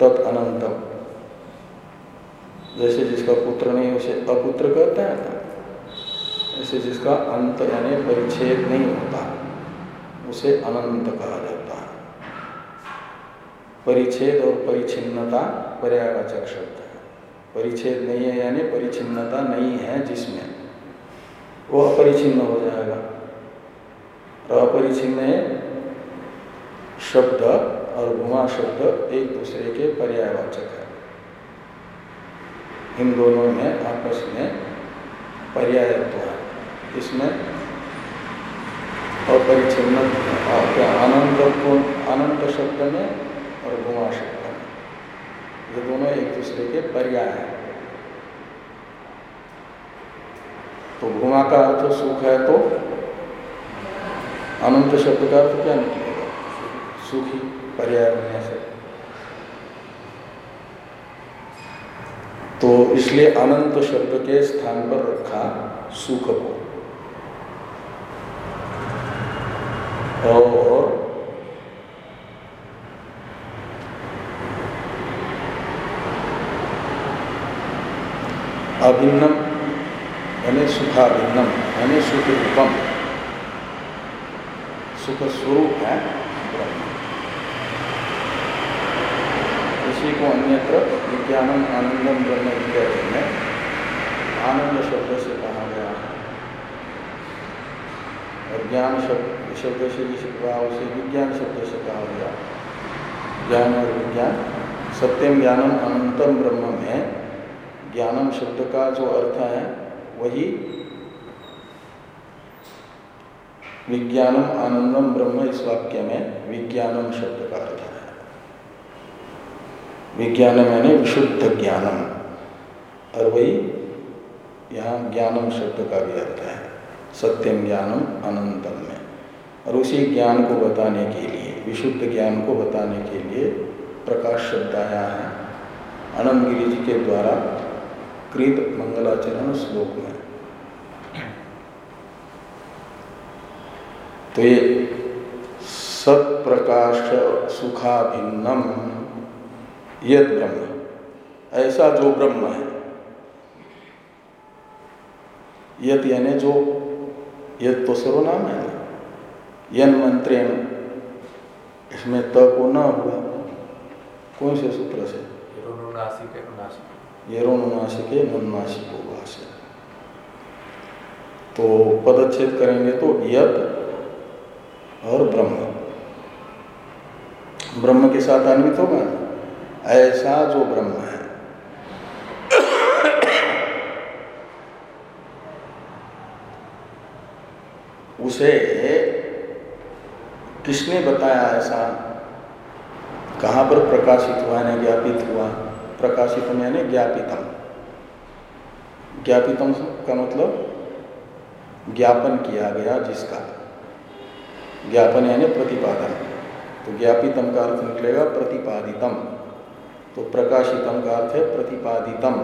तत् जैसे जिसका पुत्र नहीं, उसे अपुत्र कहते हैं ना। ऐसे जिसका अंत यानी परिच्छेद नहीं होता, उसे अनंत कहा जाता है। परिच्छेद और परिचिन्नता पर्यावाचक शब्द है। परिच्छेद नहीं है यानी परिचिन्नता नहीं है जिसमें। वो अपरिचिन्न हो जाएगा। और अपरिचिन्न शब्द और भूमा शब्द एक दूसरे के पर्यायवाचक है। इन दोनों में आपस में पर्यायत्व है। इसमें अपरिचिन्न को अनंत शब्द में और गुमा शब्द में। ये दोनों एक दूसरे के पर्याय हैं। तो भूमा का अर्थ सुख है तो? अनंत शब्द का अर्थ क्या निकलेगा सुखी पर्याय बनने से। तो इसलिए अनंत शब्द के स्थान पर रखा सुख को। और अभिन्नम, यानी सुखाभिन्नम, यानी सुख रूपम सुख स्वरूप है। इसी को अन्यत्र विज्ञानम आनंदम ब्रह्म इत्यादि में आनंद शब्द से कहा गया है और ज्ञान शब्द शब्द से जिसे कहा उसे विज्ञान शब्द से कहा गया ज्ञान और विज्ञान सत्यम ज्ञानम अनंतम ब्रह्म में ज्ञानम शब्द का जो अर्थ है वही विज्ञानम आनंदम ब्रह्म इस वाक्य में विज्ञानम शब्द का अर्थ है। विज्ञानम मैंने विशुद्ध ज्ञानम और वही यहाँ ज्ञानम शब्द का भी अर्थ है, सत्यम ज्ञानम अनंतम में। और उसी ज्ञान को बताने के लिए, विशुद्ध ज्ञान को बताने के लिए प्रकाश शब्द आया है आनंद गिरी जी के द्वारा कृत मंगलाचरण श्लोक में। तो ये सत प्रकाश सुखाभिन्नम यद ब्रह्म ऐसा जो ब्रह्म है। यद यानी जो यद तो सर्वनाम है। यन मंत्रेण इसमें त को न हुआ। कौन से सूत्र से? ये रोनुनाशिक नुनाशिक होगा से तो पदच्छेद करेंगे तो यत और ब्रह्म। ब्रह्म के साथ अन्वित होगा? ऐसा जो ब्रह्म है। उसे किसने बताया ऐसा? कहाँ पर प्रकाशित हुआ, यानी ज्ञापित हुआ? प्रकाशित यानी ज्ञापितम। ज्ञापितम का मतलब? ज्ञापन किया गया जिसका। ज्ञापन यानी प्रतिपादन। तो ज्ञापितम का अर्थ निकलेगा प्रतिपादितम। तो प्रकाशितम का अर्थ है प्रतिपादितम।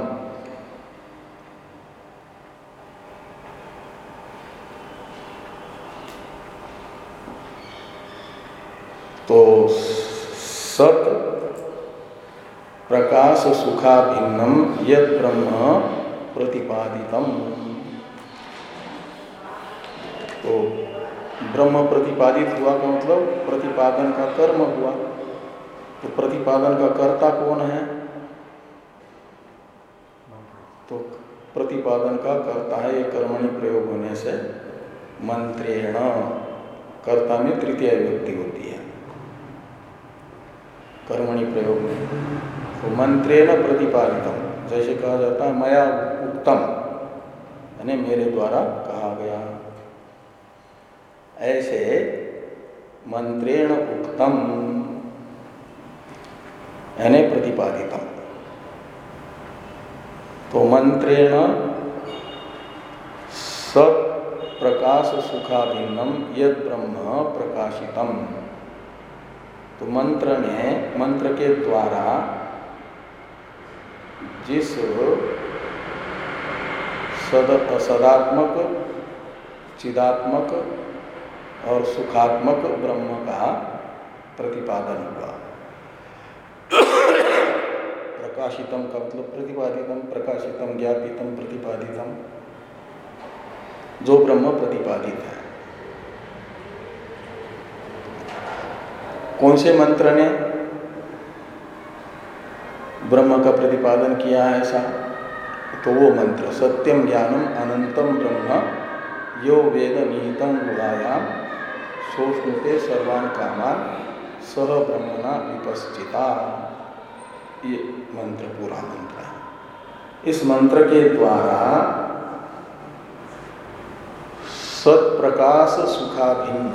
तो सत प्रकाश सुखा भिन्नम यद ब्रह्म प्रतिपादितम। तो ब्रह्म प्रतिपादित हुआ का मतलब प्रतिपादन का कर्म हुआ। तो प्रतिपादन का कर्ता कौन है? तो प्रतिपादन का कर्ता है ये कर्मणि प्रयोग होने से मंत्रेण। कर्ता में तृतीय व्यक्ति होती है। कर्मणि प्रयोग में। तो मंत्रेण प्रतिपादितम। जैसे कहा जाता है, मया उत्तम। यानी मेरे द्वारा कहा गया। ऐसे मंत्रेण उक्तम। यानी प्रतिपादितम। तो मंत्रेण सत प्रकाश सुखाभिन्नम यद ब्रह्म प्रकाशितम। तो मंत्र ने मंत्र के द्वारा जिस सद, सदात्मक, चिदात्मक और सुखात्मक ब्रह्म का प्रतिपादन हुआ। प्रकाशितम का मतलब प्रतिपादितम प्रकाशितम ज्ञापितम प्रतिपादितम जो ब्रह्म प्रतिपादित है। कौन से मंत्र ने ब्रह्म का प्रतिपादन किया है ऐसा? तो वो मंत्र सत्यम ज्ञानम अनंतम ब्रह्म, यो वेद निहितम गुणायाम सोष्णुते सर्वान कामान सह ब्रह्मणा विपस्थिता। ये मंत्र पूरा मंत्र है। इस मंत्र के द्वारा सत प्रकाश सुखाभिन्न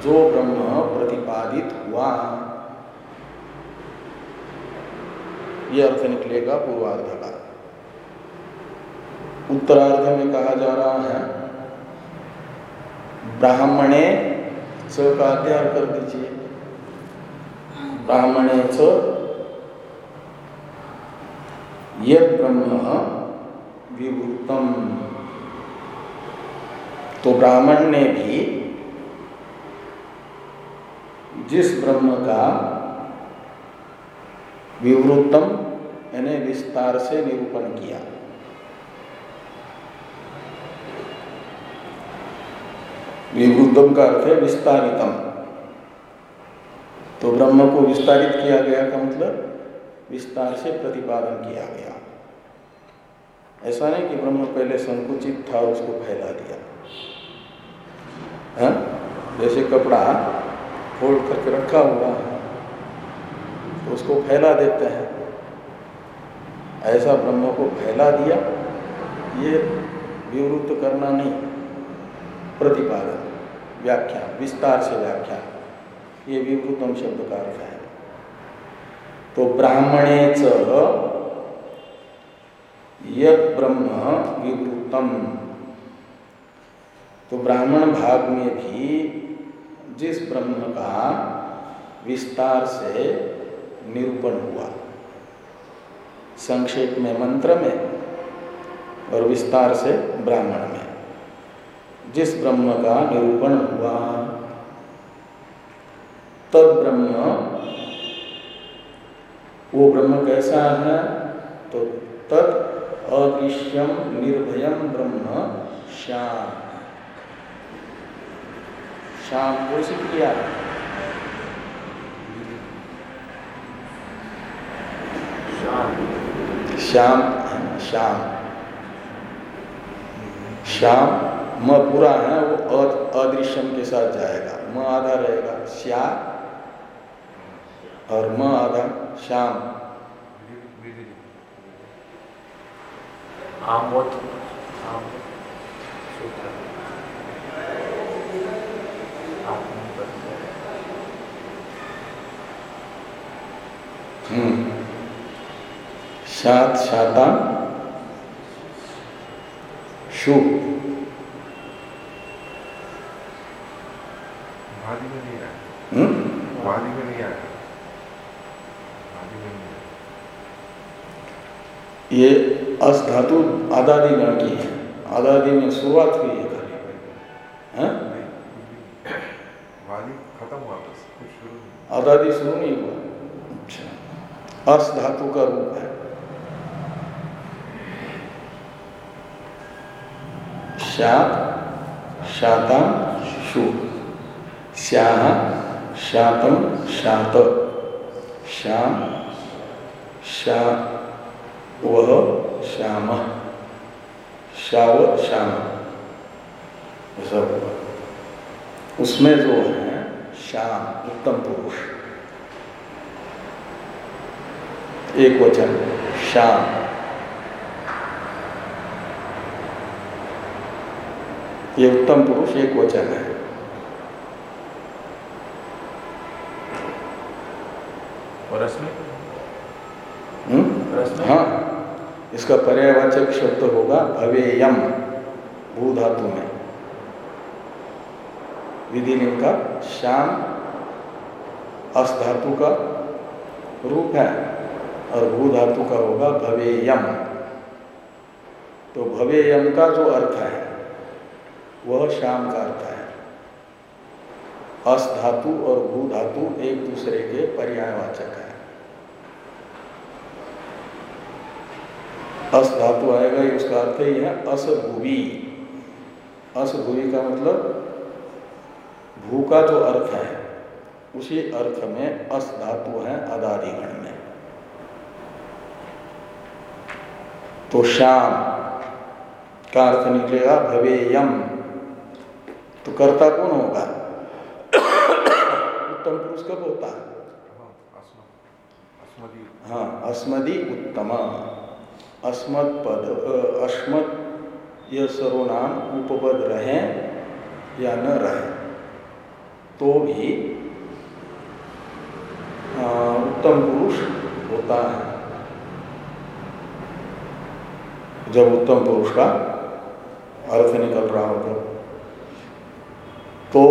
जो ब्रह्म प्रतिपादित हुआ। ये अर्थ निकलेगा पूर्वार्ध का। उत्तरार्ध में कहा जा रहा है, ब्राह्मणे च का अध्ययन कर दीजिए। ब्राह्मणे यद ब्रह्म विवृतम तो ब्राह्मण ने भी जिस ब्रह्म का विवृतम, यानी विस्तार से निरूपण किया। विवृतम का अर्थ है विस्तारितम। तो ब्रह्म को विस्तारित किया गया का मतलब विस्तार से प्रतिपादन किया गया। ऐसा नहीं कि ब्रह्म पहले संकुचित था उसको फैला दिया। है? जैसे कपड़ा फोल्ड करके रखा हुआ है तो उसको फैला देते हैं। ऐसा ब्रह्म को फैला दिया, ये विवृत्त करना नहीं, प्रतिपादन। व्याख्या विस्तार से व्याख्या ये विवृतम शब्द का अर्थ है तो ब्राह्मणे च ब्रह्म विवृतम तो ब्राह्मण भाग में भी जिस ब्रह्म का विस्तार से निरूपण हुआ, संक्षेप में मंत्र में और विस्तार से ब्राह्मण में। जिस ब्रह्म का निरूपण हुआ। तद ब्रह्म वो ब्रह्म कैसा है? तो तद अदृश्यम निर्भयम ब्रह्म श्याम। श्याम सिद्ध किया। श्याम श्याम। श्याम म पूरा है वो अदृश्यम के साथ जाएगा। म आधा रहेगा श्या और म आधा श्याम। हम्म। शात शाता शु। ये अस धातु आदादी गण की है। आदादी में शुरुआत हुई है खत्म हुआ आदादी शुरू नहीं हुआ। अच्छा। अस धातु का रूप है। शात शाता शु। श्याह शातम शात। श्याम श्या वह श्याम। श्याव श्याम। सब उसमें जो है श्याम उत्तम पुरुष। एक वचन श्याम। ये उत्तम पुरुष एक वचन है। और हम्म? हाँ। इसका पर्यावाचक शब्द होगा भवेयम भू धातु में विधिलिंग का श्याम अस धातु का रूप है, और भू धातु का होगा भवेयम। तो भवेयम का जो अर्थ है, वह श्याम का अर्थ है। अस धातु और भू धातु एक दूसरे के पर्यायवाचक है। अस धातु आएगा ये उसका अर्थ ही है असभुवी। असभुवी का मतलब भू का जो अर्थ है उसी अर्थ में अस धातु है अदादिगण में। तो श्याम का अर्थ निकलेगा भवेयम। तो कर्ता कौन होगा? उत्तम पुरुष कब होता है? हाँ अस्मदी उत्तम। अस्मत् पद अस्मत् यह सर्वनाम उपपद रहे या न रहे तो भी उत्तम पुरुष होता है। जब उत्तम पुरुष का अर्थ निकल रहा हो तो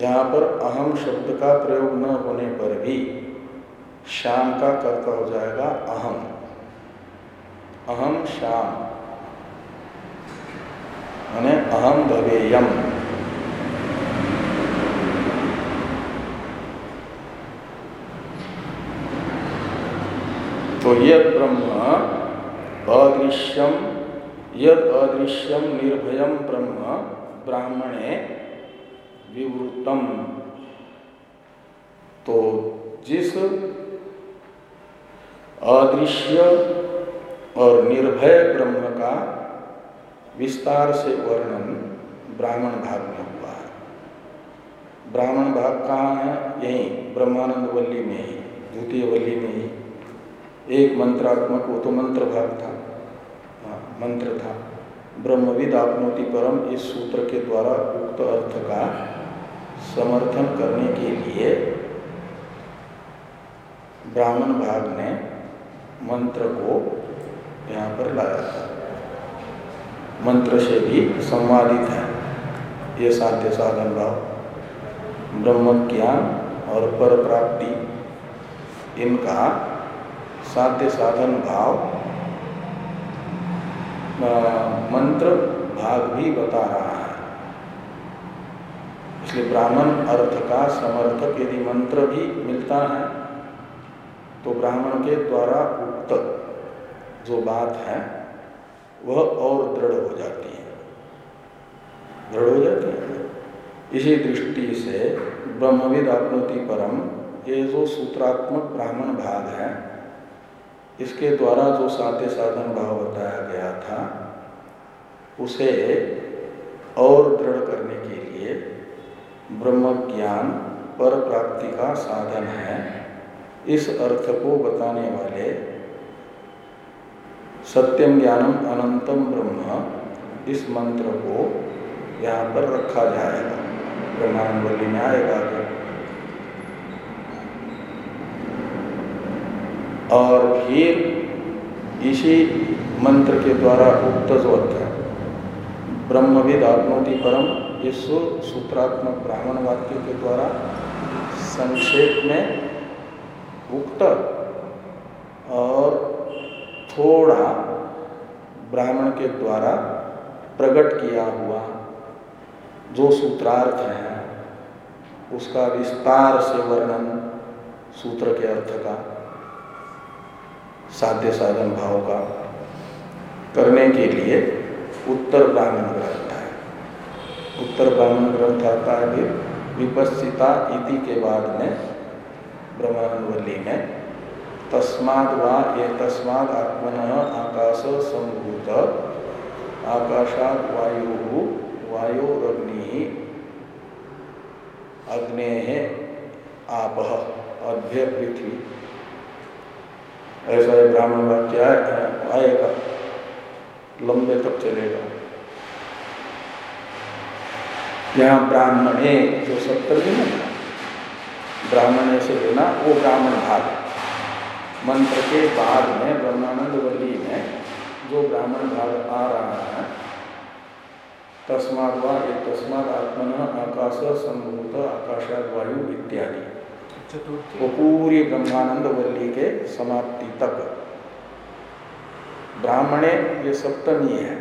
यहाँ पर अहम शब्द का प्रयोग न होने पर भी शाम का कर्ता हो जाएगा अहम। अहम श्याम। मैंने अहम भवेयम। तो यद ब्रह्म अदृश्यम, यद अदृश्यम निर्भयम ब्रह्म, ब्राह्मणे विवृतम। तो जिस अदृश्य और निर्भय ब्रह्म का विस्तार से वर्णन ब्राह्मण भाग में हुआ है। ब्राह्मण भाग कहाँ है? यहीं, ब्रह्मानंद वल्ली में ही, द्वितीय वल्ली में ही। एक मंत्रात्मक, वो तो मंत्र भाग था। हाँ मंत्र था। ब्रह्मविद आपनोति परम इस सूत्र के द्वारा उक्त अर्थ का समर्थन करने के लिए ब्राह्मण भाग ने मंत्र को यहाँ पर लाया था। मंत्र से भी संवादित है। ये साध्य साधन भाव ब्रह्म ज्ञान और पर प्राप्ति इनका साध्य साधन भाव मंत्र भाग भी बता रहा है। इसलिए ब्राह्मण अर्थ का समर्थक यदि मंत्र भी मिलता है तो ब्राह्मण के द्वारा जो बात है, वह और दृढ़ हो जाती है। दृढ़ हो जाती है? इसी दृष्टि से ब्रह्मविद आपनोति परम ये जो सूत्रात्मक ब्राह्मण भाग है, इसके द्वारा जो साध्य साधन भाव बताया गया था, उसे और दृढ़ करने के लिए ब्रह्म ज्ञान पर प्राप्ति का साधन है। इस अर्थ को बताने वाले सत्यम ज्ञानम अनंतम ब्रह्म। इस मंत्र को यहाँ पर रखा जाएगा। ब्रह्मांड में आएगा और फिर इसी मंत्र के द्वारा उक्त जो है, ब्रह्मविद आत्मोति परम इस सूत्रात्मक ब्राह्मण वाक्य के द्वारा संक्षेप में उक्त और थोड़ा ब्राह्मण के द्वारा प्रकट किया हुआ जो सूत्रार्थ है, उसका विस्तार से वर्णन सूत्र के अर्थ का, साध्य साधन भाव का करने के लिए उत्तर ब्राह्मण ग्रंथ है। उत्तर ब्राह्मण ग्रंथ आता है फिर इति के बाद में ब्रह्मानंदवल्ली में तस्माद वा ये तस्माद आत्मन आकाश संभूत। आकाशात वायु, वायुरग्नि, अग्ने आप अभ्य पृथ्वी ऐसा ब्राह्मण वाक्य आएगा। लंबे तक चलेगा। यहाँ ब्राह्मणे जो सप्तमी है। ना ब्राह्मण से लेना वो ब्राह्मण भाग। मंत्र के बाद में ब्रह्मानंद वल्ली में जो ब्राह्मण भाग आ रहा है तस्माद वा एक तस्माद आत्मन आकाश संभूत आकाशाद वायु इत्यादि। वो पूरी ब्रह्मानंद वल्ली के समाप्ति तक। ब्राह्मणे ये सप्तमी है।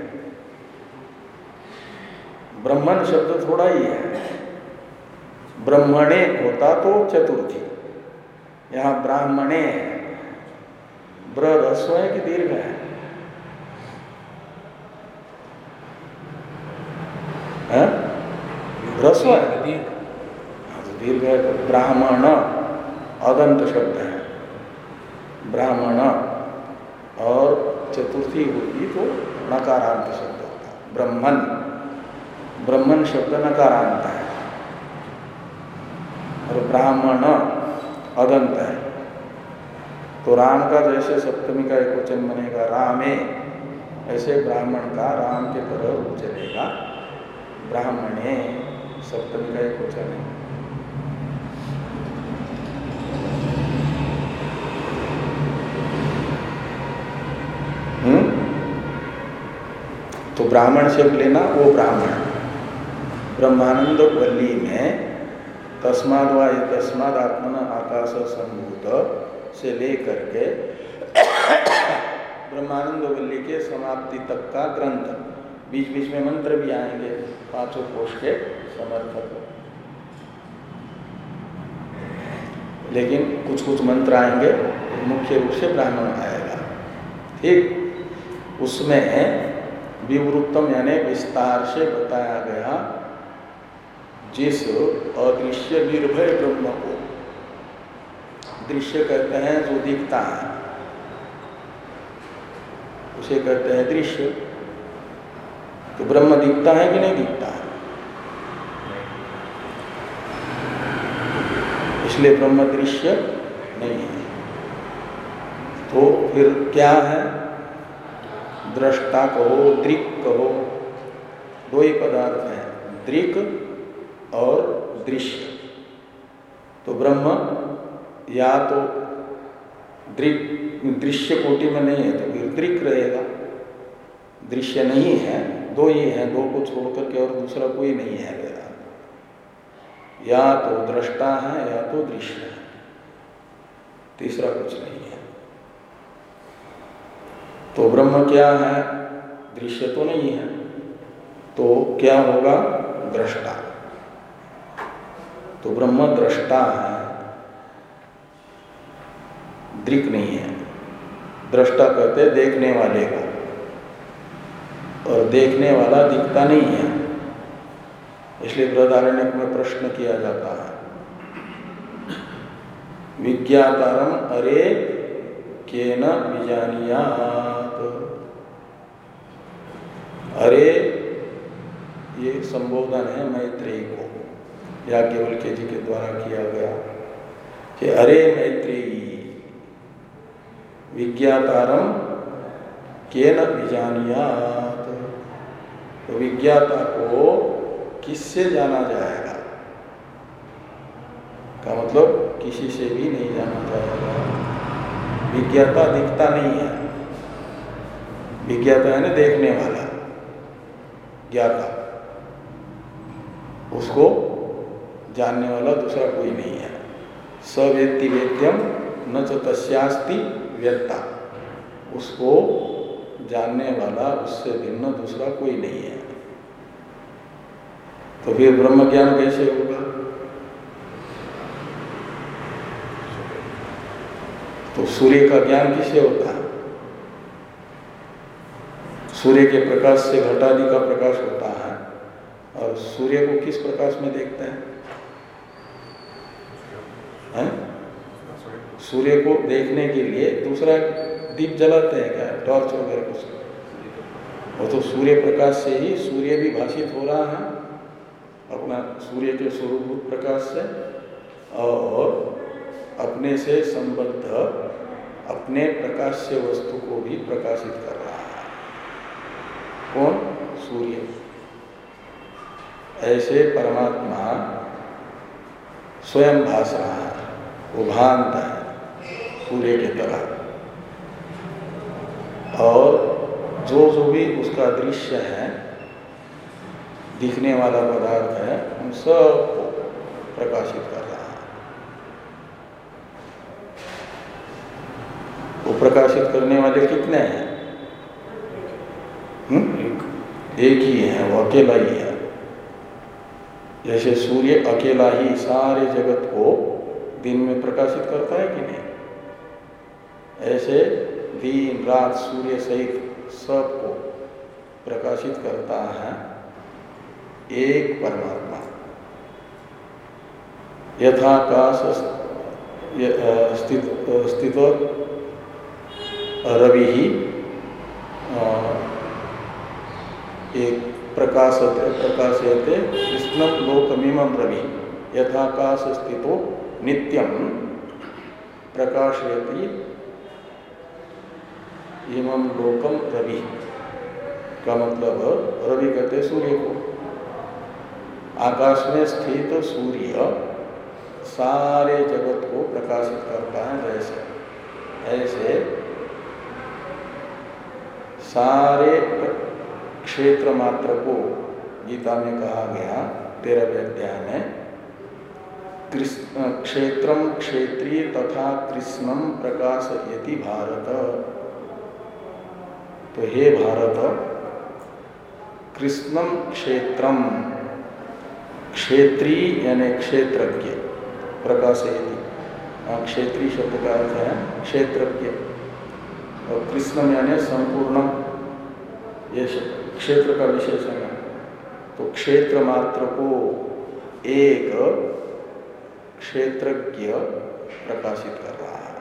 ब्रह्मण शब्द थोड़ा ही है। ब्रह्मणे होता तो चतुर्थी। यहाँ ब्राह्मणे ब्र रस्व है कि दीर्घ है। रस्व है हाँ, तो दीर्घ है तो ब्राह्मण अदंत शब्द है। ब्राह्मण और चतुर्थी होगी तो नकारांत शब्द होता है। ब्रह्मन। ब्रह्मन शब्द नकारांत है। और ब्राह्मण अदंत है। तो राम का जैसे सप्तमी का एक वचन बनेगा, रामे। ऐसे ब्राह्मण का राम के तरह रूप चलेगा। ब्राह्मणे, सप्तमी का एक वचन है। तो ब्राह्मण से लेना, वो ब्राह्मण। ब्रह्मानंद वल्ली में तस्माद व तस्माद आत्मन आकाश संभूत। से लेकर के ब्रह्मानंद वल्ली के समाप्ति तक का ग्रंथ। बीच बीच में मंत्र भी आएँगे, पाँचों कोष के समर्थक। लेकिन कुछ कुछ मंत्र आएँगे मुख्य रूप से ब्राह्मण आएगा। ठीक? उसमें विवृत्तम यानी विस्तार से बताया गया, जिस अदृश्य निर्भय ब्रह्म दृश्य कहते हैं, जो दिखता है। उसे कहते हैं दृश्य। तो ब्रह्म दिखता है कि नहीं दिखता है? इसलिए ब्रह्म दृश्य नहीं है। तो फिर क्या है? दृष्टा कहो, दृक कहो। दो ही पदार्थ हैं, दृक और दृश्य। तो ब्रह्म या तो दृक दृश्य कोटि में नहीं है तो फिर दृक रहेगा। दृश्य नहीं है, दो ही है, दो को छोड़ करके और दूसरा कोई नहीं है मेरा। या तो दृष्टा है, या तो दृश्य है। तीसरा कुछ नहीं है। तो ब्रह्म क्या है? दृश्य तो नहीं है। तो क्या होगा? दृष्टा। तो ब्रह्म दृष्टा है। दृक नहीं है। दृष्टा कहते देखने वाले को। और देखने वाला दिखता नहीं है। इसलिए बृहदारण्य में प्रश्न किया जाता है। विज्ञातारम अरे के न विजानियात अरे, ये संबोधन है मैत्रेयी को। या केवल के जी के द्वारा किया गया कि अरे मैत्रेयी विज्ञातारम के न तो विज्ञाता को किससे जाना जाएगा? का मतलब किसी से भी नहीं जाना जाएगा। विज्ञाता दिखता नहीं है। विज्ञाता है ना देखने वाला, ज्ञाता। उसको जानने वाला दूसरा कोई नहीं है। सवेत्ति वेद्यम न तस्यास्ति व्यक्ता उसको जानने वाला, उससे भिन्न दूसरा कोई नहीं है। तो फिर ब्रह्म ज्ञान कैसे होगा? तो सूर्य का ज्ञान किसे होता है? सूर्य के प्रकाश से घटादि का प्रकाश होता है। और सूर्य को किस प्रकाश में देखते है? सूर्य को देखने के लिए दूसरा दीप जलाते हैं क्या? टॉर्च वगैरह कुछ? वो तो सूर्य प्रकाश से ही सूर्य भी भाषित हो रहा है। अपना सूर्य के स्वरूप प्रकाश से और अपने से संबद्ध अपने प्रकाश से वस्तु को भी प्रकाशित कर रहा है। कौन? सूर्य। ऐसे परमात्मा स्वयं भाष रहा है, वो भांत है। सूर्य के तरह और जो जो भी उसका दृश्य है दिखने वाला पदार्थ है उन सबको प्रकाशित कर रहा है। वो प्रकाशित करने वाले कितने हैं? हुँ? एक ही है वो अकेला ही है। जैसे सूर्य अकेला ही सारे जगत को दिन में प्रकाशित करता है कि नहीं? ऐसे दिन, रात, सूर्य सहित सबको प्रकाशित करता है एक परमात्मा। यथाकाश स्थित स्थित रवि ही एक प्रकाश प्रकाशयते कृष्ण लोकमीम रवि। यथाकाश स्थितो नित्यम प्रकाशयति इमं लोकम रवि। का मतलब रवि कहते सूर्य को। आकाश में स्थित सूर्य सारे जगत को प्रकाशित करता है, जैसे। ऐसे सारे क्षेत्र मात्र को, गीता में कहा गया तेरहवें अध्याय में क्षेत्र क्षेत्रीय तथा कृष्णम प्रकाश यति भारत। तो हे भारत कृष्णम क्षेत्रम क्षेत्रीय यानी क्षेत्रज्ञ प्रकाशयति क्षेत्रीय शब्द का अर्थ है क्षेत्रज्ञ। और कृष्णम यानी संपूर्ण, ये क्षेत्र का विशेषण है। तो क्षेत्र मात्र को एक क्षेत्रज्ञ प्रकाशित कर रहा है।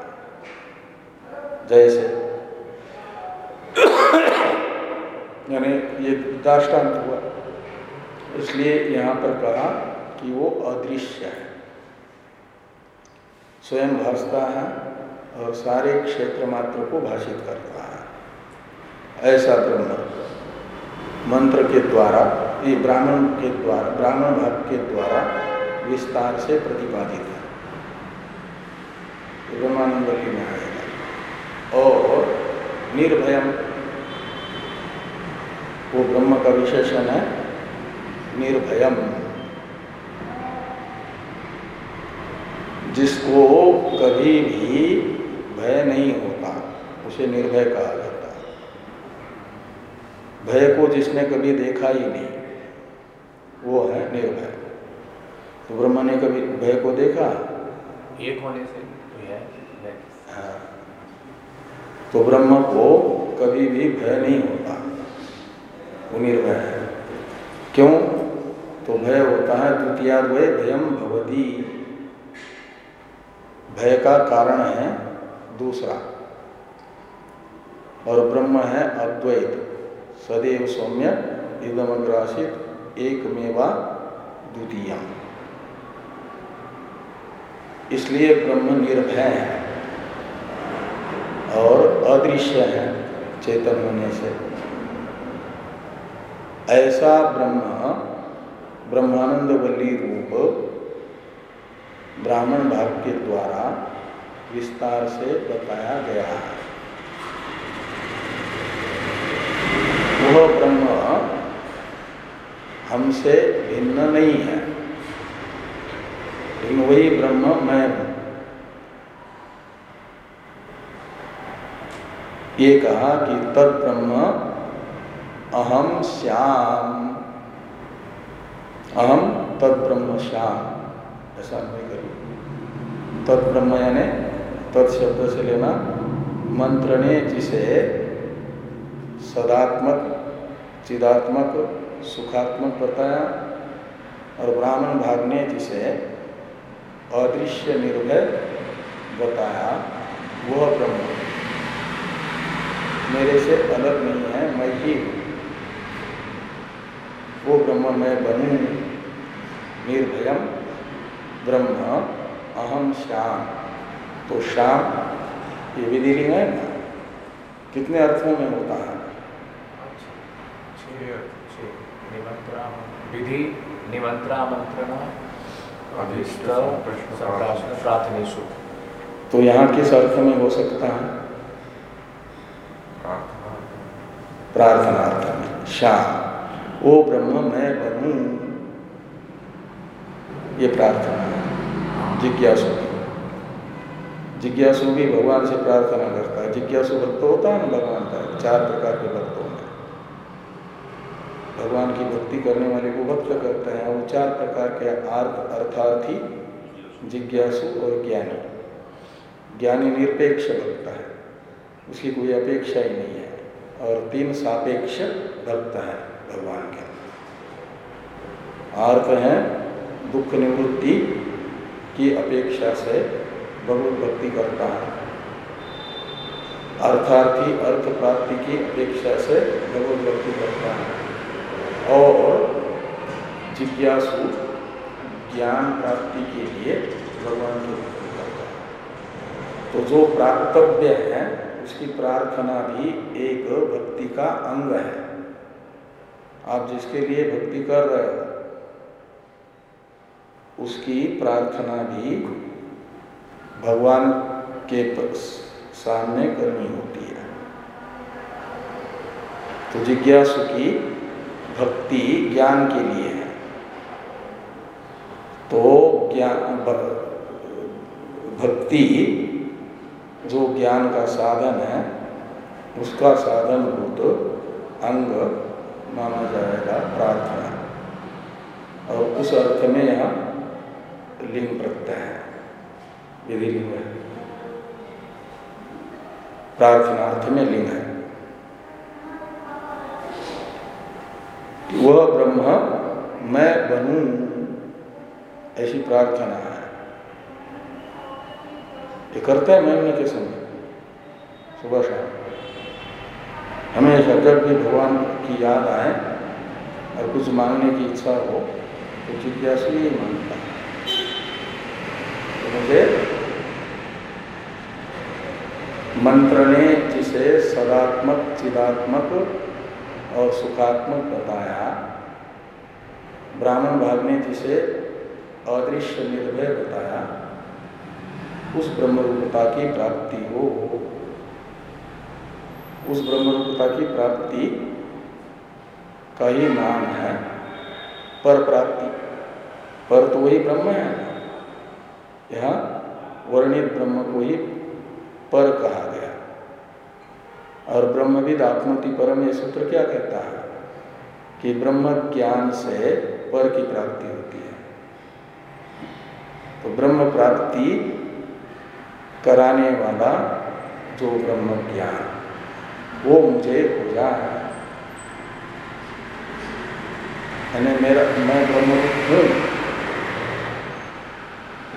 जैसे यानी ये दाष्टान्त हुआ। इसलिए यहाँ पर कहा कि वो अदृश्य है। स्वयं भाषता है और सारे क्षेत्र मात्र को भाषित करता है। ऐसा ब्रह्म मंत्र के द्वारा, ये ब्राह्मण के द्वारा, ब्राह्मण भाग के द्वारा विस्तार से प्रतिपादित है। ब्रह्मानंद में आएगा और निर्भयम। वो ब्रह्म का विशेषण है निर्भयम। जिसको कभी भी भय नहीं होता उसे निर्भय कहा जाता है। भय को जिसने कभी देखा ही नहीं वो है निर्भय। तो ब्रह्मा ने कभी भय को देखा? एक होने से तो है हाँ। तो ब्रह्म को कभी भी भय नहीं होता। वो निर्भय है। क्यों? तो भय होता है, द्वितीयाद्वय भयम भवती। भय का कारण है दूसरा। और ब्रह्म है अद्वैत। सदैव सौम्य एकदम इदमग्रासित एकमेवा द्वितीय। इसलिए ब्रह्म निर्भय है। और है चेतन होने से। ऐसा ब्रह्म, ब्रह्मानंद वल्ली रूप ब्राह्मण भाग के द्वारा विस्तार से बताया गया है। वह ब्रह्म हमसे भिन्न नहीं है। लेकिन वही ब्रह्म मैं हूँ। ये कहा कि तद अहम श्याम। अहम तद श्याम। ऐसा नहीं करो। तद यानी तत्शब्द से लेना मंत्र ने जिसे सदात्मक, चिदात्मक, सुखात्मक बताया और ब्राह्मण भाग ने जिसे अदृश्य निर्भय बताया, वह ब्रह्म। मेरे से अलग नहीं है मैं ही हूँ। वो ब्रह्म मैं बनू निर्भयम ब्रह्म अहम श्याम। तो श्याम ये विधिलिंग है ना? कितने अर्थों में होता है? विधि निमंत्रामंत्रण प्रार्थनेशु तो यहाँ किस अर्थ में हो सकता है? प्रार्थना अर्थ में श्याम वो ब्रह्म, मैं बनू। ये प्रार्थना है। जिज्ञासु। जिज्ञासु भी भगवान से प्रार्थना करता है। जिज्ञासु भक्त होता है ना, भगवान का। चार प्रकार के भक्तों में। भगवान की भक्ति करने वाले को भक्त करते हैं। वो चार प्रकार के अर्थ अर्थार्थी, जिज्ञासु और ज्ञानी। ज्ञानी निरपेक्ष भक्त है। उसकी कोई अपेक्षा ही नहीं है। और तीन सापेक्ष भक्त हैं भगवान के। अर्थ है दुख निवृत्ति की अपेक्षा से भगवत भक्ति करता है। अर्थार्थी अर्थ प्राप्ति की अपेक्षा से भगवत भक्ति करता है। और जिज्ञासु ज्ञान प्राप्ति के लिए भगवान की भक्ति करता है। तो जो प्राप्तव्य है उसकी प्रार्थना भी एक भक्ति का अंग है। आप जिसके लिए भक्ति कर रहे हो, उसकी प्रार्थना भी भगवान के सामने करनी होती है। तो जिज्ञासु की भक्ति ज्ञान के लिए है। तो ज्ञान भक्ति जो ज्ञान का साधन है, उसका साधन भूत अंग माना जाएगा प्रार्थना। और उस अर्थ में यहाँ लिंग प्रत्यय है, विधि लिंग है। प्रार्थनार्थ में लिंग है। वह ब्रह्म, मैं बनू, ऐसी प्रार्थना है। ये करते है महीने के समय, सुबह शाम। हमेशा जब भी भगवान की याद आए और कुछ मांगने की इच्छा हो तो जिज्ञासु ही माँगता है। तो मुझे मंत्र ने जिसे सदात्मक, चिदात्मक और सुखात्मक बताया, ब्राह्मण भाग ने जिसे अदृश्य निर्भय बताया उस ब्रह्मरूपता की प्राप्ति हो। उस ब्रह्मरूपता की प्राप्ति का ही नाम है। पर प्राप्ति। पर तो वही ब्रह्म है। यहाँ वर्णित ब्रह्म को ही पर कहा गया। और ब्रह्मविद आत्मति परम ये सूत्र क्या कहता है? कि ब्रह्म ज्ञान से पर की प्राप्ति होती है। तो ब्रह्म प्राप्ति कराने वाला जो ब्रह्म ज्ञान, वो मुझे हो। जाए यानी मेरा, मैं ब्रह्म हूँ।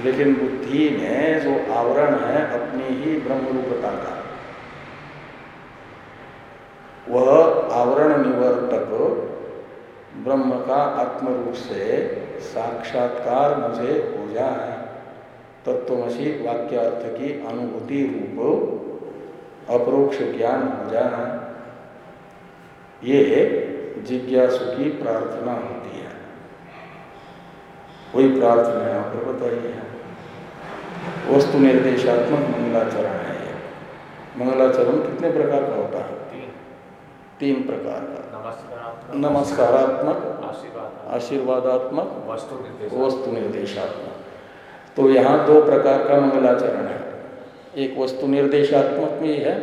लेकिन बुद्धि में जो आवरण है, अपनी ही ब्रह्म रूपता का, वह आवरण निवर्तक ब्रह्म का आत्म रूप से साक्षात्कार मुझे हो। जाए तत्वमसी वाक्यार्थ की अनुभूति रूप अपरोक्ष ज्ञान हो जाए ये जिज्ञासु की प्रार्थना होती है। वही प्रार्थना यहाँ पर बताइए वस्तु निर्देशात्मक मंगलाचरण है ये। मंगलाचरण कितने प्रकार का होता है? तीन। तीन प्रकार का। नमस्कारात्मक। नमस्कारात्मक। आशीर्वादात्मक। वस्तु निर्देशात्मक। तो यहाँ दो प्रकार का मंगलाचरण है। एक वस्तु निर्देशात्मक भी है।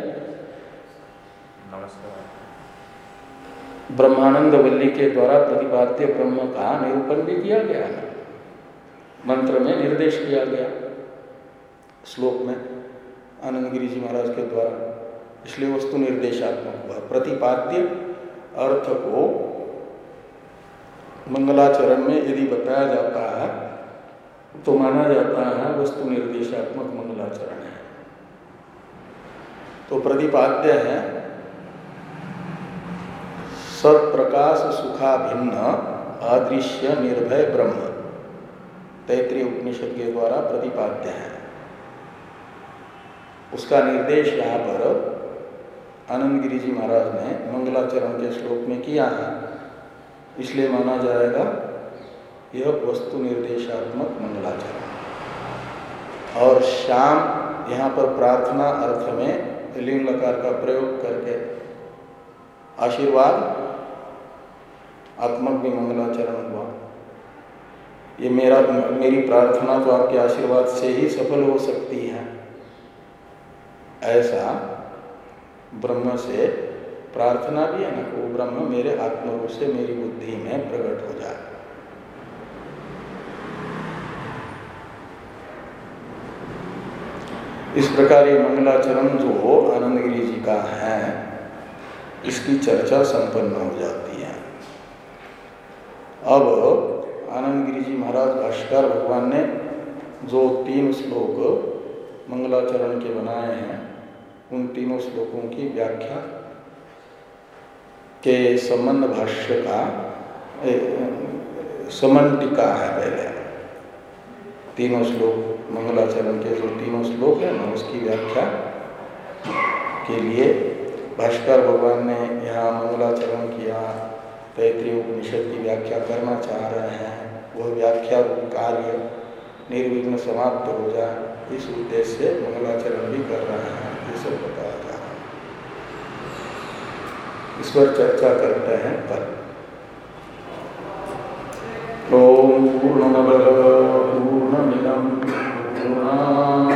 ब्रह्मानंद वल्ली के द्वारा प्रतिपाद्य ब्रह्म का निरूपण भी किया गया है। मंत्र में निर्देश किया गया। श्लोक में आनंद गिरी जी महाराज के द्वारा इसलिए वस्तु निर्देशात्मक हुआ। प्रतिपाद्य अर्थ को मंगलाचरण में यदि बताया जाता है तो माना जाता है वस्तु निर्देशात्मक मंगलाचरण है। तो प्रतिपाद्य है, सत्प्रकाश सुखाभिन्न अदृश्य निर्भय ब्रह्म। तैतृय उपनिषद के द्वारा प्रतिपाद्य है। उसका निर्देश यहाँ पर आनंद गिरी जी महाराज ने मंगलाचरण के श्लोक में किया है, इसलिए माना जाएगा यह वस्तु निर्देशात्मक मंगलाचरण। और शाम यहाँ पर प्रार्थना अर्थ में लिंग लकार का प्रयोग करके आशीर्वाद आत्मक भी मंगलाचरण हुआ। ये मेरा, मेरी प्रार्थना तो आपके आशीर्वाद से ही सफल हो सकती है। ऐसा ब्रह्म से प्रार्थना भी है ना, वो ब्रह्म मेरे आत्मरूप से मेरी बुद्धि में प्रकट हो जाए। इस प्रकार ये मंगलाचरण जो आनंद गिरी जी का है, इसकी चर्चा संपन्न हो जाती है। अब आनंद गिरी जी महाराज भाष्कर भगवान ने जो तीन श्लोक मंगलाचरण के बनाए हैं, उन तीनों श्लोकों की व्याख्या के संबंध भाष्य का समन समन्टिका है पहले। तीनों श्लोक मंगलाचरण के जो तीनों श्लोक है ना उसकी व्याख्या के लिए भाष्कर भगवान ने यहाँ मंगलाचरण किया तैतृय उपनिषद की व्याख्या करना चाह रहे हैं। वह व्याख्या कार्य निर्विघ्न समाप्त हो जाए इस उद्देश्य से मंगलाचरण भी कर रहे हैं, ये सब बताया जा रहा इस पर चर्चा करते हैं कल ओम पूर्णमद Oh.